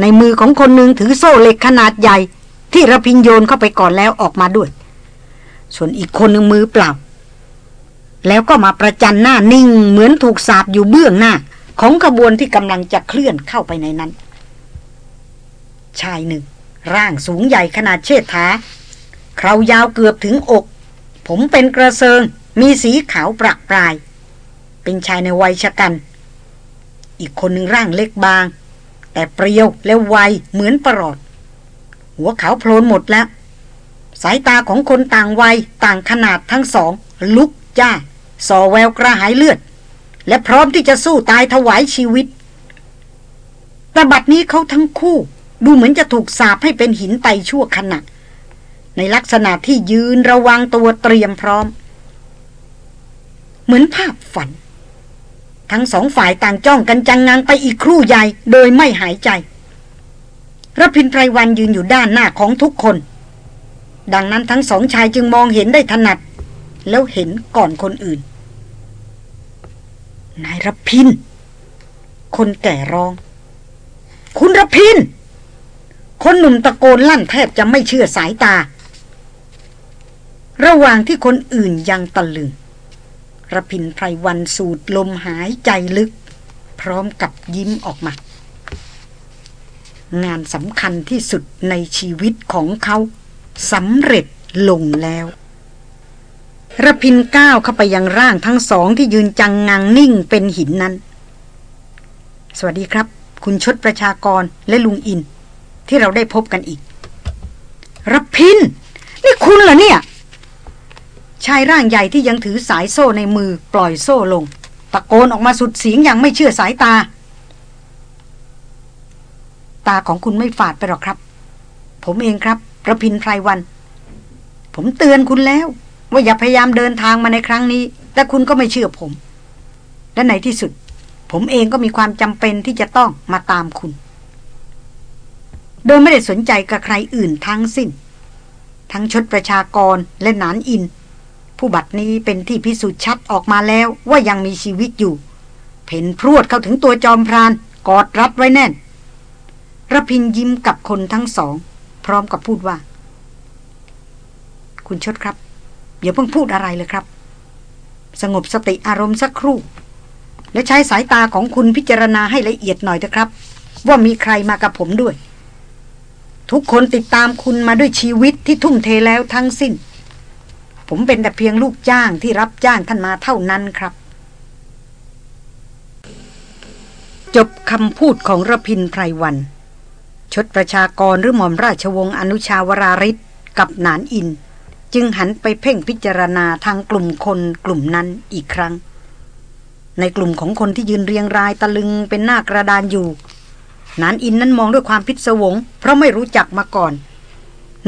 ในมือของคนหนึ่งถือโซ่เหล็กขนาดใหญ่ ที่ระพินโยนเข้าไปก่อนแล้วออกมาด้วย ส่วนอีกคนหนึ่งมือเปล่า แล้วก็มาประจันหน้านิ่ง เหมือนถูกสาบอยู่เบื้องหน้า ของขบวนที่กำลังจะเคลื่อนเข้าไปในนั้น ชายหนึ่ง ร่างสูงใหญ่ขนาดเชิดท้าเครายาวเกือบถึงอก ผมเป็นกระเซิง มีสีขาวประปราย เป็นชายในวัยชะกัน อีกคนหนึ่งร่างเล็กบาง แต่เปรียวและไวเหมือนประหลอด หัวขาวโพลนหมดแล้ว สายตาของคนต่างวัยต่างขนาดทั้งสอง ลุกจ้าสอแววกระหายเลือด และพร้อมที่จะสู้ตายถวายชีวิต แต่บัดนี้เขาทั้งคู่ ดูเหมือนจะถูกสาบให้เป็นหินไตชั่วขณะ ในลักษณะที่ยืนระวังตัวเตรียมพร้อม เหมือนภาพฝัน ทั้งสองฝ่ายต่างจ้องกันจังงังไปอีกครู่ใหญ่โดยไม่หายใจรพินไพรวันยืนอยู่ด้านหน้าของทุกคน ดังนั้นทั้งสองชายจึงมองเห็นได้ถนัด แล้วเห็นก่อนคนอื่น นายรพิน คนแก่ร้อง คุณรพิน คนหนุ่มตะโกนลั่นแทบจะไม่เชื่อสายตา ระหว่างที่คนอื่นยังตะลึง ระพินไพรวันสูดลมหายใจลึก พร้อมกับยิ้มออกมา งานสำคัญที่สุดในชีวิตของเขาสำเร็จลงแล้วระพินก้าวเข้าไปยังร่างทั้งสองที่ยืนจังงังนิ่งเป็นหินนั้น สวัสดีครับ คุณชดประชากรและลุงอิน ที่เราได้พบกันอีกระพิน นี่คุณเหรอเนี่ย ชายร่างใหญ่ที่ยังถือสายโซ่ในมือปล่อยโซ่ลง ตะโกนออกมาสุดเสียงอย่างไม่เชื่อสายตา ตาของคุณไม่ฝาดไปหรอกครับ ผมเองครับระพินไพรวัน ผมเตือนคุณแล้ว ว่าอย่าพยายามเดินทางมาในครั้งนี้ แต่คุณก็ไม่เชื่อผม และในที่สุด ผมเองก็มีความจำเป็นที่จะต้องมาตามคุณ โดยไม่ได้สนใจกับใครอื่นทั้งสิ้น ทั้งชดประชากรและนานอิน ผู้บัดนี้เป็นที่พิสูจน์ชัดออกมาแล้วว่ายังมีชีวิตอยู่ เพ่นพรวดเข้าถึงตัวจอมพรานกอดรัดไว้แน่นระพินยิ้มกับคนทั้งสอง พร้อมกับพูดว่า คุณชดครับอย่าเพิ่งพูดอะไรเลยครับ สงบสติอารมณ์สักครู่ และใช้สายตาของคุณพิจารณาให้ละเอียดหน่อยเถอะครับ ว่ามีใครมากับผมด้วย ทุกคนติดตามคุณมาด้วยชีวิตที่ทุ่มเทแล้วทั้งสิ้น ผมเป็นแต่เพียงลูกจ้างที่รับจ้างท่านมาเท่านั้นครับ จบคำพูดของระพินไพรวัน ชดประชากรหรือหม่อมราชวงศ์อนุชาวราริศกับนานอิน จึงหันไปเพ่งพิจารณาทางกลุ่มคนกลุ่มนั้นอีกครั้ง ในกลุ่มของคนที่ยืนเรียงรายตะลึงเป็นหน้ากระดานอยู่นานอินนั้นมองด้วยความพิศวง เพราะไม่รู้จักมาก่อน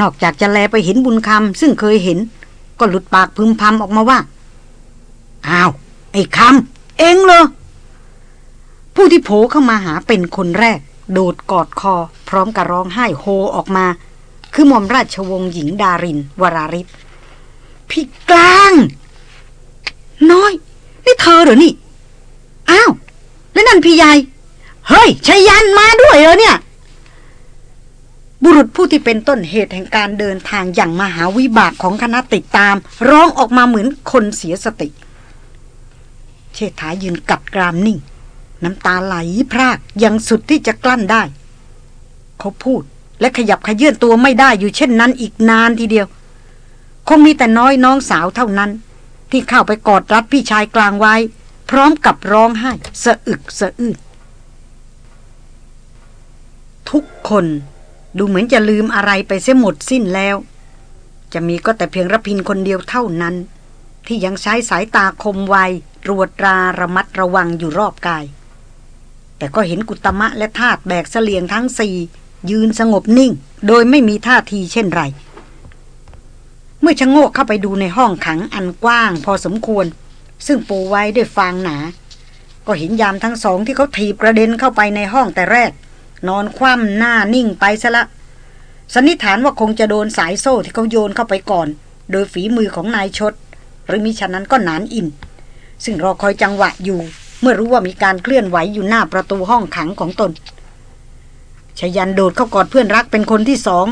นอกจากจะแลไปเห็นบุญคำซึ่งเคยเห็น ก็หลุดปากพึมพำออกมาว่า อ้าว ไอ้คำเองเลยผู้ที่โผเข้ามาหาเป็นคนแรก โดดกอดคอ พร้อมกับร้องไห้โฮออกมา คือหม่อมราชวงศ์หญิงดาริน วราริศพี่กลาง น้อย นี่เธอเหรอนี่ อ้าว แล้วนั่นพี่ใหญ่ เฮ้ยชยันมาด้วยเหรอเนี่ย บุรุษผู้ที่เป็นต้นเหตุแห่งการเดินทางอย่างมหาวิบากของคณะติดตาม ร้องออกมาเหมือนคนเสียสติ เชษฐายืนกัดกรามนิ่ง น้ำตาไหลพรากยังสุดที่จะกลั้นได้ เขาพูดและขยับขยื่นตัวไม่ได้อยู่เช่นนั้นอีกนานทีเดียว คงมีแต่น้อยน้องสาวเท่านั้น ที่เข้าไปกอดรัดพี่ชายกลางไว้ พร้อมกับร้องไห้สะอึกสะอื้นทุกคน ดูเหมือนจะลืมอะไรไปเสียหมดสิ้นแล้ว จะมีก็แต่เพียงรพินคนเดียวเท่านั้น ที่ยังใช้สายตาคมไวตรวจราระมัดระวังอยู่รอบกาย แต่ก็เห็นกุตมะและทาตแบกเสลียงทั้งสี่ยืนสงบนิ่ง โดยไม่มีท่าทีเช่นไร เมื่อชะโงกเข้าไปดูในห้องขังอันกว้างพอสมควร ซึ่งปูไว้ด้วยฟางหนา ก็เห็นยามทั้งสองที่เขาถีบกระเด็นเข้าไปในห้องแต่แรก นอนคว่ำหน้านิ่งไปซะละ สันนิษฐานว่าคงจะโดนสายโซ่ที่เขาโยนเข้าไปก่อน โดยฝีมือของนายชด หรือมิฉะนั้นก็หนานอิน ซึ่งรอคอยจังหวะอยู่ เมื่อรู้ว่ามีการเคลื่อนไหวอยู่หน้าประตูห้องขังของตนชยันโดดเข้ากอดเพื่อนรักเป็นคนที่สอง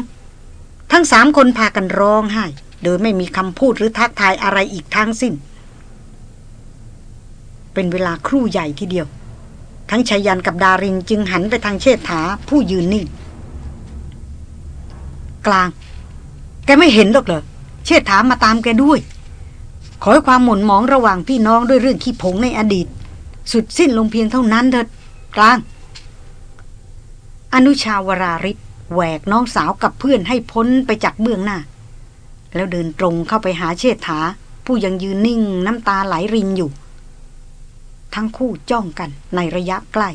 ทั้งสามคนพากันร้องไห้ โดยไม่มีคำพูดหรือทักทายอะไรอีกทั้งสิ้น เป็นเวลาครู่ใหญ่ทีเดียว ทั้งชายันกับดารินจึงหันไปทางเชษฐาผู้ยืนนิ่ง กลาง แกไม่เห็นหรอกเหรอ เชษฐามาตามแกด้วย ขอให้ความหม่นหมองระหว่างพี่น้องด้วยเรื่องขี้ผงในอดีต สุดสิ้นลงเพียงเท่านั้นเถิดกลาง อนุชาวราริศแหวกน้องสาวกับเพื่อนให้พ้นไปจากเบื้องหน้า แล้วเดินตรงเข้าไปหาเชษฐา ผู้ยังยืนนิ่งน้ำตาไหลรินอยู่ ทั้งคู่จ้องกันในระยะใกล้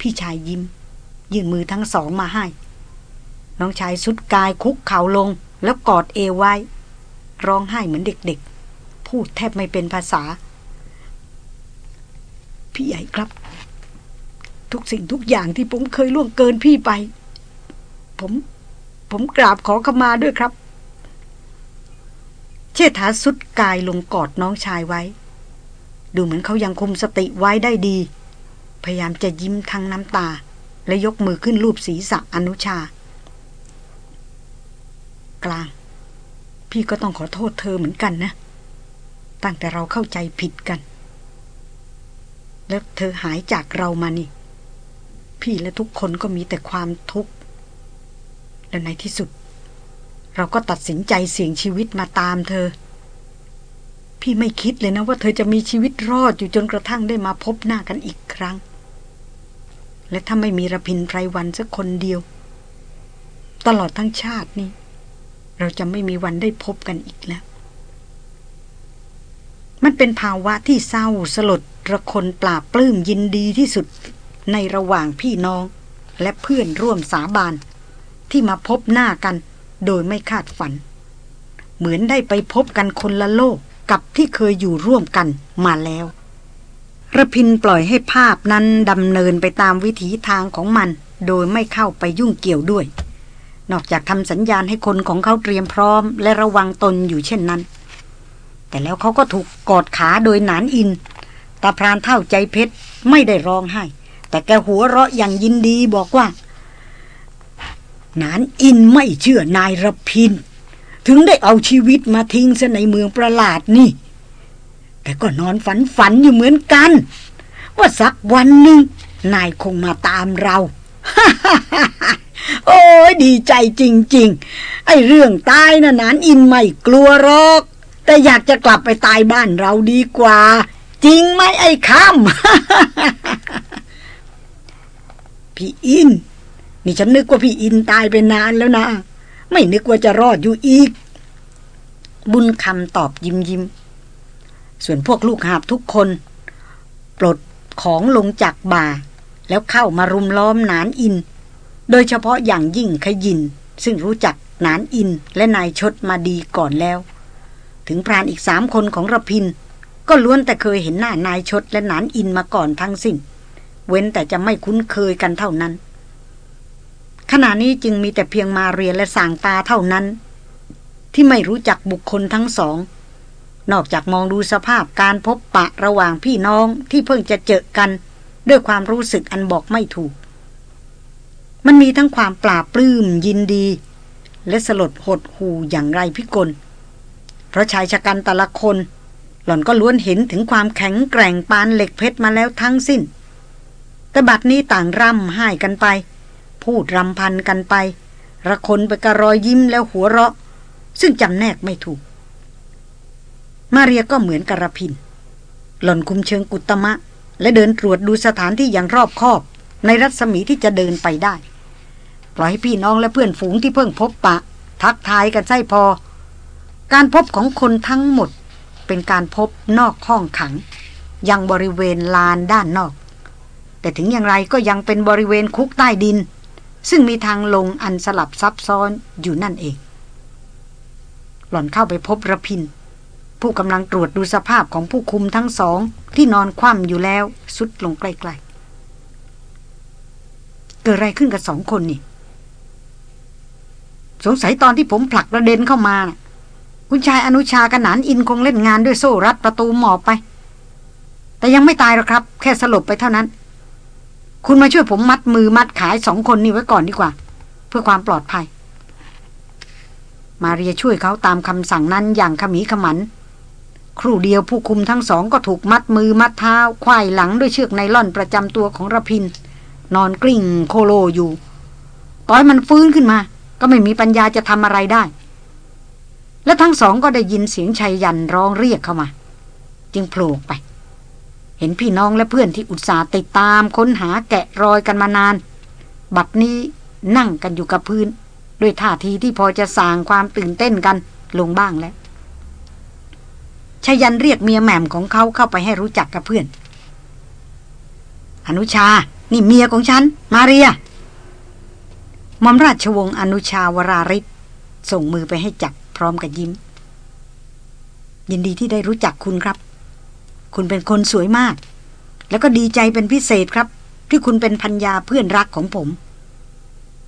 พี่ชายยิ้ม ยื่นมือทั้งสองมาให้ น้องชายสุดกายคุกเข่าลงแล้วกอดเอวไว้ ร้องไห้เหมือนเด็กๆ พูดแทบไม่เป็นภาษา พี่ใหญ่ครับ ทุกสิ่งทุกอย่างที่ผมเคยล่วงเกินพี่ไป ผม ผมกราบขอขมาด้วยครับ เชษฐาสุดกายลงกอดน้องชายไว้ ดูเหมือนเขายังคุมสติไว้ได้ดี พยายามจะยิ้มทั้งน้ำตา และยกมือขึ้นรูปศีรษะอนุชา กลาง พี่ก็ต้องขอโทษเธอเหมือนกันนะ ตั้งแต่เราเข้าใจผิดกัน แล้วเธอหายจากเรามานี่ พี่และทุกคนก็มีแต่ความทุกข์และในที่สุด เราก็ตัดสินใจเสี่ยงชีวิตมาตามเธอ พี่ไม่คิดเลยนะว่าเธอจะมีชีวิตรอดอยู่จนกระทั่งได้มาพบหน้ากันอีกครั้ง และถ้าไม่มีระพินไพรวันสักคนเดียว ตลอดทั้งชาตินี้ เราจะไม่มีวันได้พบกันอีกแล้ว มันเป็นภาวะที่เศร้าสลดระคนปราบปลื้มยินดีที่สุดในระหว่างพี่น้องและเพื่อนร่วมสาบานที่มาพบหน้ากันโดยไม่คาดฝัน เหมือนได้ไปพบกันคนละโลก กับที่เคยอยู่ร่วมกันมาแล้วระพินปล่อยให้ภาพนั้นดำเนินไปตามวิถีทางของมัน โดยไม่เข้าไปยุ่งเกี่ยวด้วย นอกจากทำสัญญาณให้คนของเขาเตรียมพร้อม และระวังตนอยู่เช่นนั้น แต่แล้วเขาก็ถูกกอดขาโดยหนานอินตาพรานเท่าใจเพชรไม่ได้ร้องไห้ แต่แกหัวเราะอย่างยินดีบอกว่านานอินไม่เชื่อนายระพิน ถึงได้เอาชีวิตมาทิ้งซะในเมืองประหลาดนี่ แต่ก็นอนฝันฝันอยู่เหมือนกัน ว่าสักวันหนึ่งนายคงมาตามเรา โอ้ยดีใจจริง ๆ ไอ้เรื่องตายนะ่ะนานอินไม่กลัวหรอก แต่อยากจะกลับไปตายบ้านเราดีกว่า จริงไหมไอ้ข้ามพี่อิน นี่ฉันนึกว่าพี่อินตายไปนานแล้วนะ ไม่นึกว่าจะรอดอยู่อีก บุญคำตอบยิ้มยิ้ม ส่วนพวกลูกหาบทุกคน ปลดของลงจากบ่า แล้วเข้ามารุมล้อมนานอิน โดยเฉพาะอย่างยิ่งขยิน ซึ่งรู้จักนานอินและนายชดมาดีก่อนแล้ว ถึงพรานอีกสามคนของระพิน ก็ล้วนแต่เคยเห็นหน้านายชดและนานอินมาก่อนทั้งสิ้น เว้นแต่จะไม่คุ้นเคยกันเท่านั้น ขณะนี้จึงมีแต่เพียงมาเรียและสางตาเท่านั้น ที่ไม่รู้จักบุคคลทั้งสอง นอกจากมองดูสภาพการพบปะระหว่างพี่น้องที่เพิ่งจะเจอกัน ด้วยความรู้สึกอันบอกไม่ถูก มันมีทั้งความปราปลื้มยินดี และสลดหดหูอย่างไรพิกล เพราะชายชะกันแต่ละคน หล่อนก็ล้วนเห็นถึงความแข็งแกร่งปานเหล็กเพชรมาแล้วทั้งสิ้น แต่บัดนี้ต่างร่ำไห้กันไป พูดรำพันกันไประคนไปกระรอยยิ้มแล้วหัวเราะ ซึ่งจำแนกไม่ถูก มาเรียก็เหมือนกระพิน หล่อนคุมเชิงกุตมะ และเดินตรวจดูสถานที่อย่างรอบคอบ ในรัศมีที่จะเดินไปได้ ปล่อยให้พี่น้องและเพื่อนฝูงที่เพิ่งพบปะ ทักทายกันใช่พอ การพบของคนทั้งหมด เป็นการพบนอกห้องขัง ยังบริเวณลานด้านนอก แต่ถึงอย่างไรก็ยังเป็นบริเวณคุกใต้ดิน ซึ่งมีทางลงอันสลับซับซ้อนอยู่นั่นเอง หล่อนเข้าไปพบระพิน ผู้กำลังตรวจดูสภาพของผู้คุมทั้งสองที่นอนคว่ำอยู่แล้วสุดลงใกล้ๆ เกิดอะไรขึ้นกับสองคนนี่ สงสัยตอนที่ผมผลักประเด็นเข้ามานะคุณชายอนุชากระหนานอินคงเล่นงานด้วยโซ่รัดประตูหมอบไป แต่ยังไม่ตายหรอกครับ แค่สลบไปเท่านั้น คุณมาช่วยผมมัดมือมัดขายสองคนนี้ไว้ก่อนดีกว่า เพื่อความปลอดภัย มาเรียช่วยเขาตามคำสั่งนั้นอย่างขมีขมัน ครู่เดียวผู้คุมทั้งสองก็ถูกมัดมือมัดเท้าควายหลังด้วยเชือกไนล่อนประจำตัวของระพิน นอนกลิ้งโคโลอยู่ ต้อยมันฟื้นขึ้นมา ก็ไม่มีปัญญาจะทำอะไรได้ และทั้งสองก็ได้ยินเสียงชัยยันร้องเรียกเข้ามา จึงโผล่ไป เห็นพี่น้องและเพื่อนที่อุตส่าห์ติดตามค้นหาแกะรอยกันมานาน บัดนี้นั่งกันอยู่กับพื้น ด้วยท่าทีที่พอจะสางความตื่นเต้นกันลงบ้างแล้วชายันเรียกเมียแหม่มของเขาเข้าไปให้รู้จักกับเพื่อน อนุชา นี่เมียของฉัน มาเรียมอมราชวงศ์อนุชาวราริศส่งมือไปให้จับพร้อมกับยิ้ม ยินดีที่ได้รู้จักคุณครับ คุณเป็นคนสวยมาก แล้วก็ดีใจเป็นพิเศษครับ ที่คุณเป็นพัญญาเพื่อนรักของผม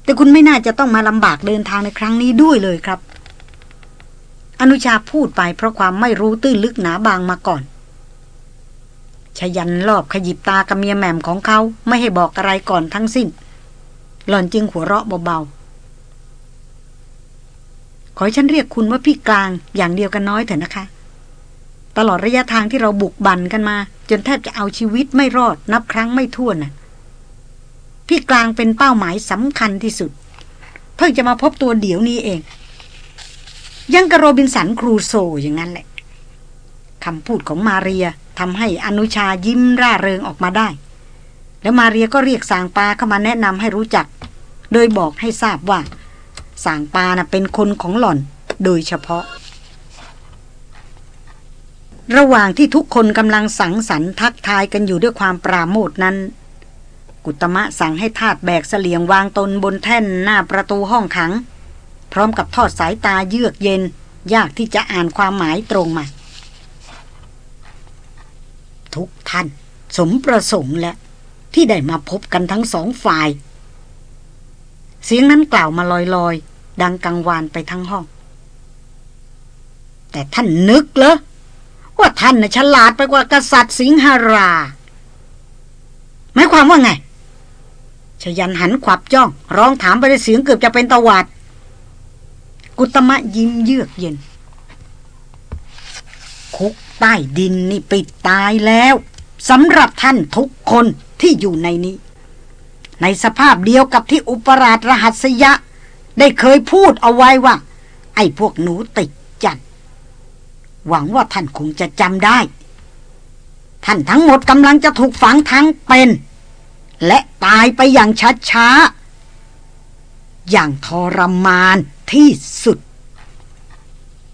แต่คุณไม่น่าจะต้องมาลำบากเดินทางในครั้งนี้ด้วยเลยครับ อนุชาพูดไปเพราะความไม่รู้ตื้นลึกหนาบางมาก่อนชยันรอบขยิบตากับเมียแหม่มของเขาไม่ให้บอกอะไรก่อนทั้งสิ้น หล่อนจึงหัวเราะเบาๆ ขอฉันเรียกคุณว่าพี่กลางอย่างเดียวกันน้อยเถอะนะคะ ตลอดระยะทางที่เราบุกบันกันมา จนแทบจะเอาชีวิตไม่รอดนับครั้งไม่ถ้วนน่ะ พี่กลางเป็นเป้าหมายสำคัญที่สุด เพิ่งจะมาพบตัวเดี๋ยวนี้เอง ยังกระโรบินสันครูโซอย่างนั้นแหละคำพูดของมาเรียทำให้อนุชายิ้มร่าเริงออกมาได้ แล้วมาเรียก็เรียกสางปาเข้ามาแนะนำให้รู้จัก โดยบอกให้ทราบว่าสางปาน่ะเป็นคนของหล่อน โดยเฉพาะ ระหว่างที่ทุกคนกำลังสังสรรค์ทักทายกันอยู่ด้วยความปราโมทนั้น กุตมะสั่งให้ทาตแบกเสลียงวางตนบนแท่นหน้าประตูห้องขัง พร้อมกับทอดสายตาเยือกเย็น ยากที่จะอ่านความหมายตรงมา ทุกท่านสมประสงค์และที่ได้มาพบกันทั้งสองฝ่าย เสียงนั้นกล่าวมาลอยๆ ดังกังวานไปทั้งห้อง แต่ท่านนึกเหรอ ว่าท่านน่ะฉลาดไปกว่ากษัตริย์สิงหรา หมายความว่าไงชยันหันขวับจ้อง ร้องถามไปด้วยเสียงเกือบจะเป็นตะวัดกุตมะยิ้มเยือกเย็น คุกใต้ดินนี่ปิดตายแล้วสำหรับท่านทุกคนที่อยู่ในนี้ ในสภาพเดียวกับที่อุปราชรหัสยะ ได้เคยพูดเอาไว้ว่า ไอ้พวกหนูติด หวังว่าท่านคงจะจำได้ ท่านทั้งหมดกำลังจะถูกฝังทั้งเป็น และตายไปอย่างช้าๆ อย่างทรมานที่สุด